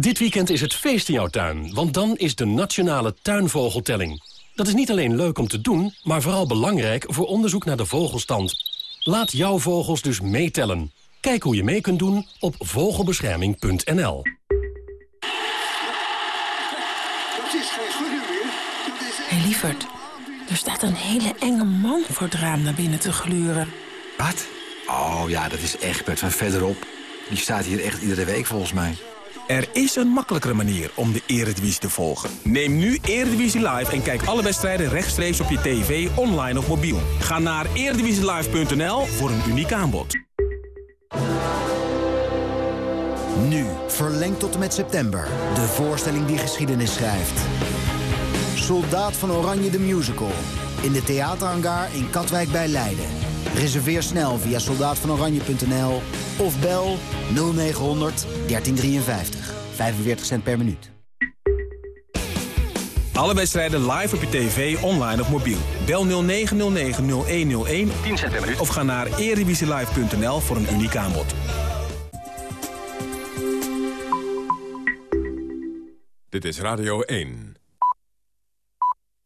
Dit weekend is het feest in jouw tuin, want dan is de Nationale Tuinvogeltelling. Dat is niet alleen leuk om te doen, maar vooral belangrijk voor onderzoek naar de vogelstand. Laat jouw vogels dus meetellen. Kijk hoe je mee kunt doen op vogelbescherming.nl. Hé lieverd, er staat een hele enge man voor het raam naar binnen te gluren. Wat? Oh ja, dat is Egbert van verderop. Die staat hier echt iedere week volgens mij. Er is een makkelijkere manier om de Eredivisie te volgen. Neem nu Eredivisie Live en kijk alle wedstrijden rechtstreeks op je tv, online of mobiel. Ga naar eredivisielive.nl voor een uniek aanbod. Nu, verlengd tot en met september. De voorstelling die geschiedenis schrijft. Soldaat van Oranje de Musical. In de theaterhangar in Katwijk bij Leiden. Reserveer snel via soldaatvanoranje.nl of bel 0900 1353. 45 cent per minuut. Alle wedstrijden live op je tv, online of mobiel. Bel 0909-0101 10 cent per minuut. of ga naar erevisielive.nl voor een uniek aanbod. Dit is Radio 1.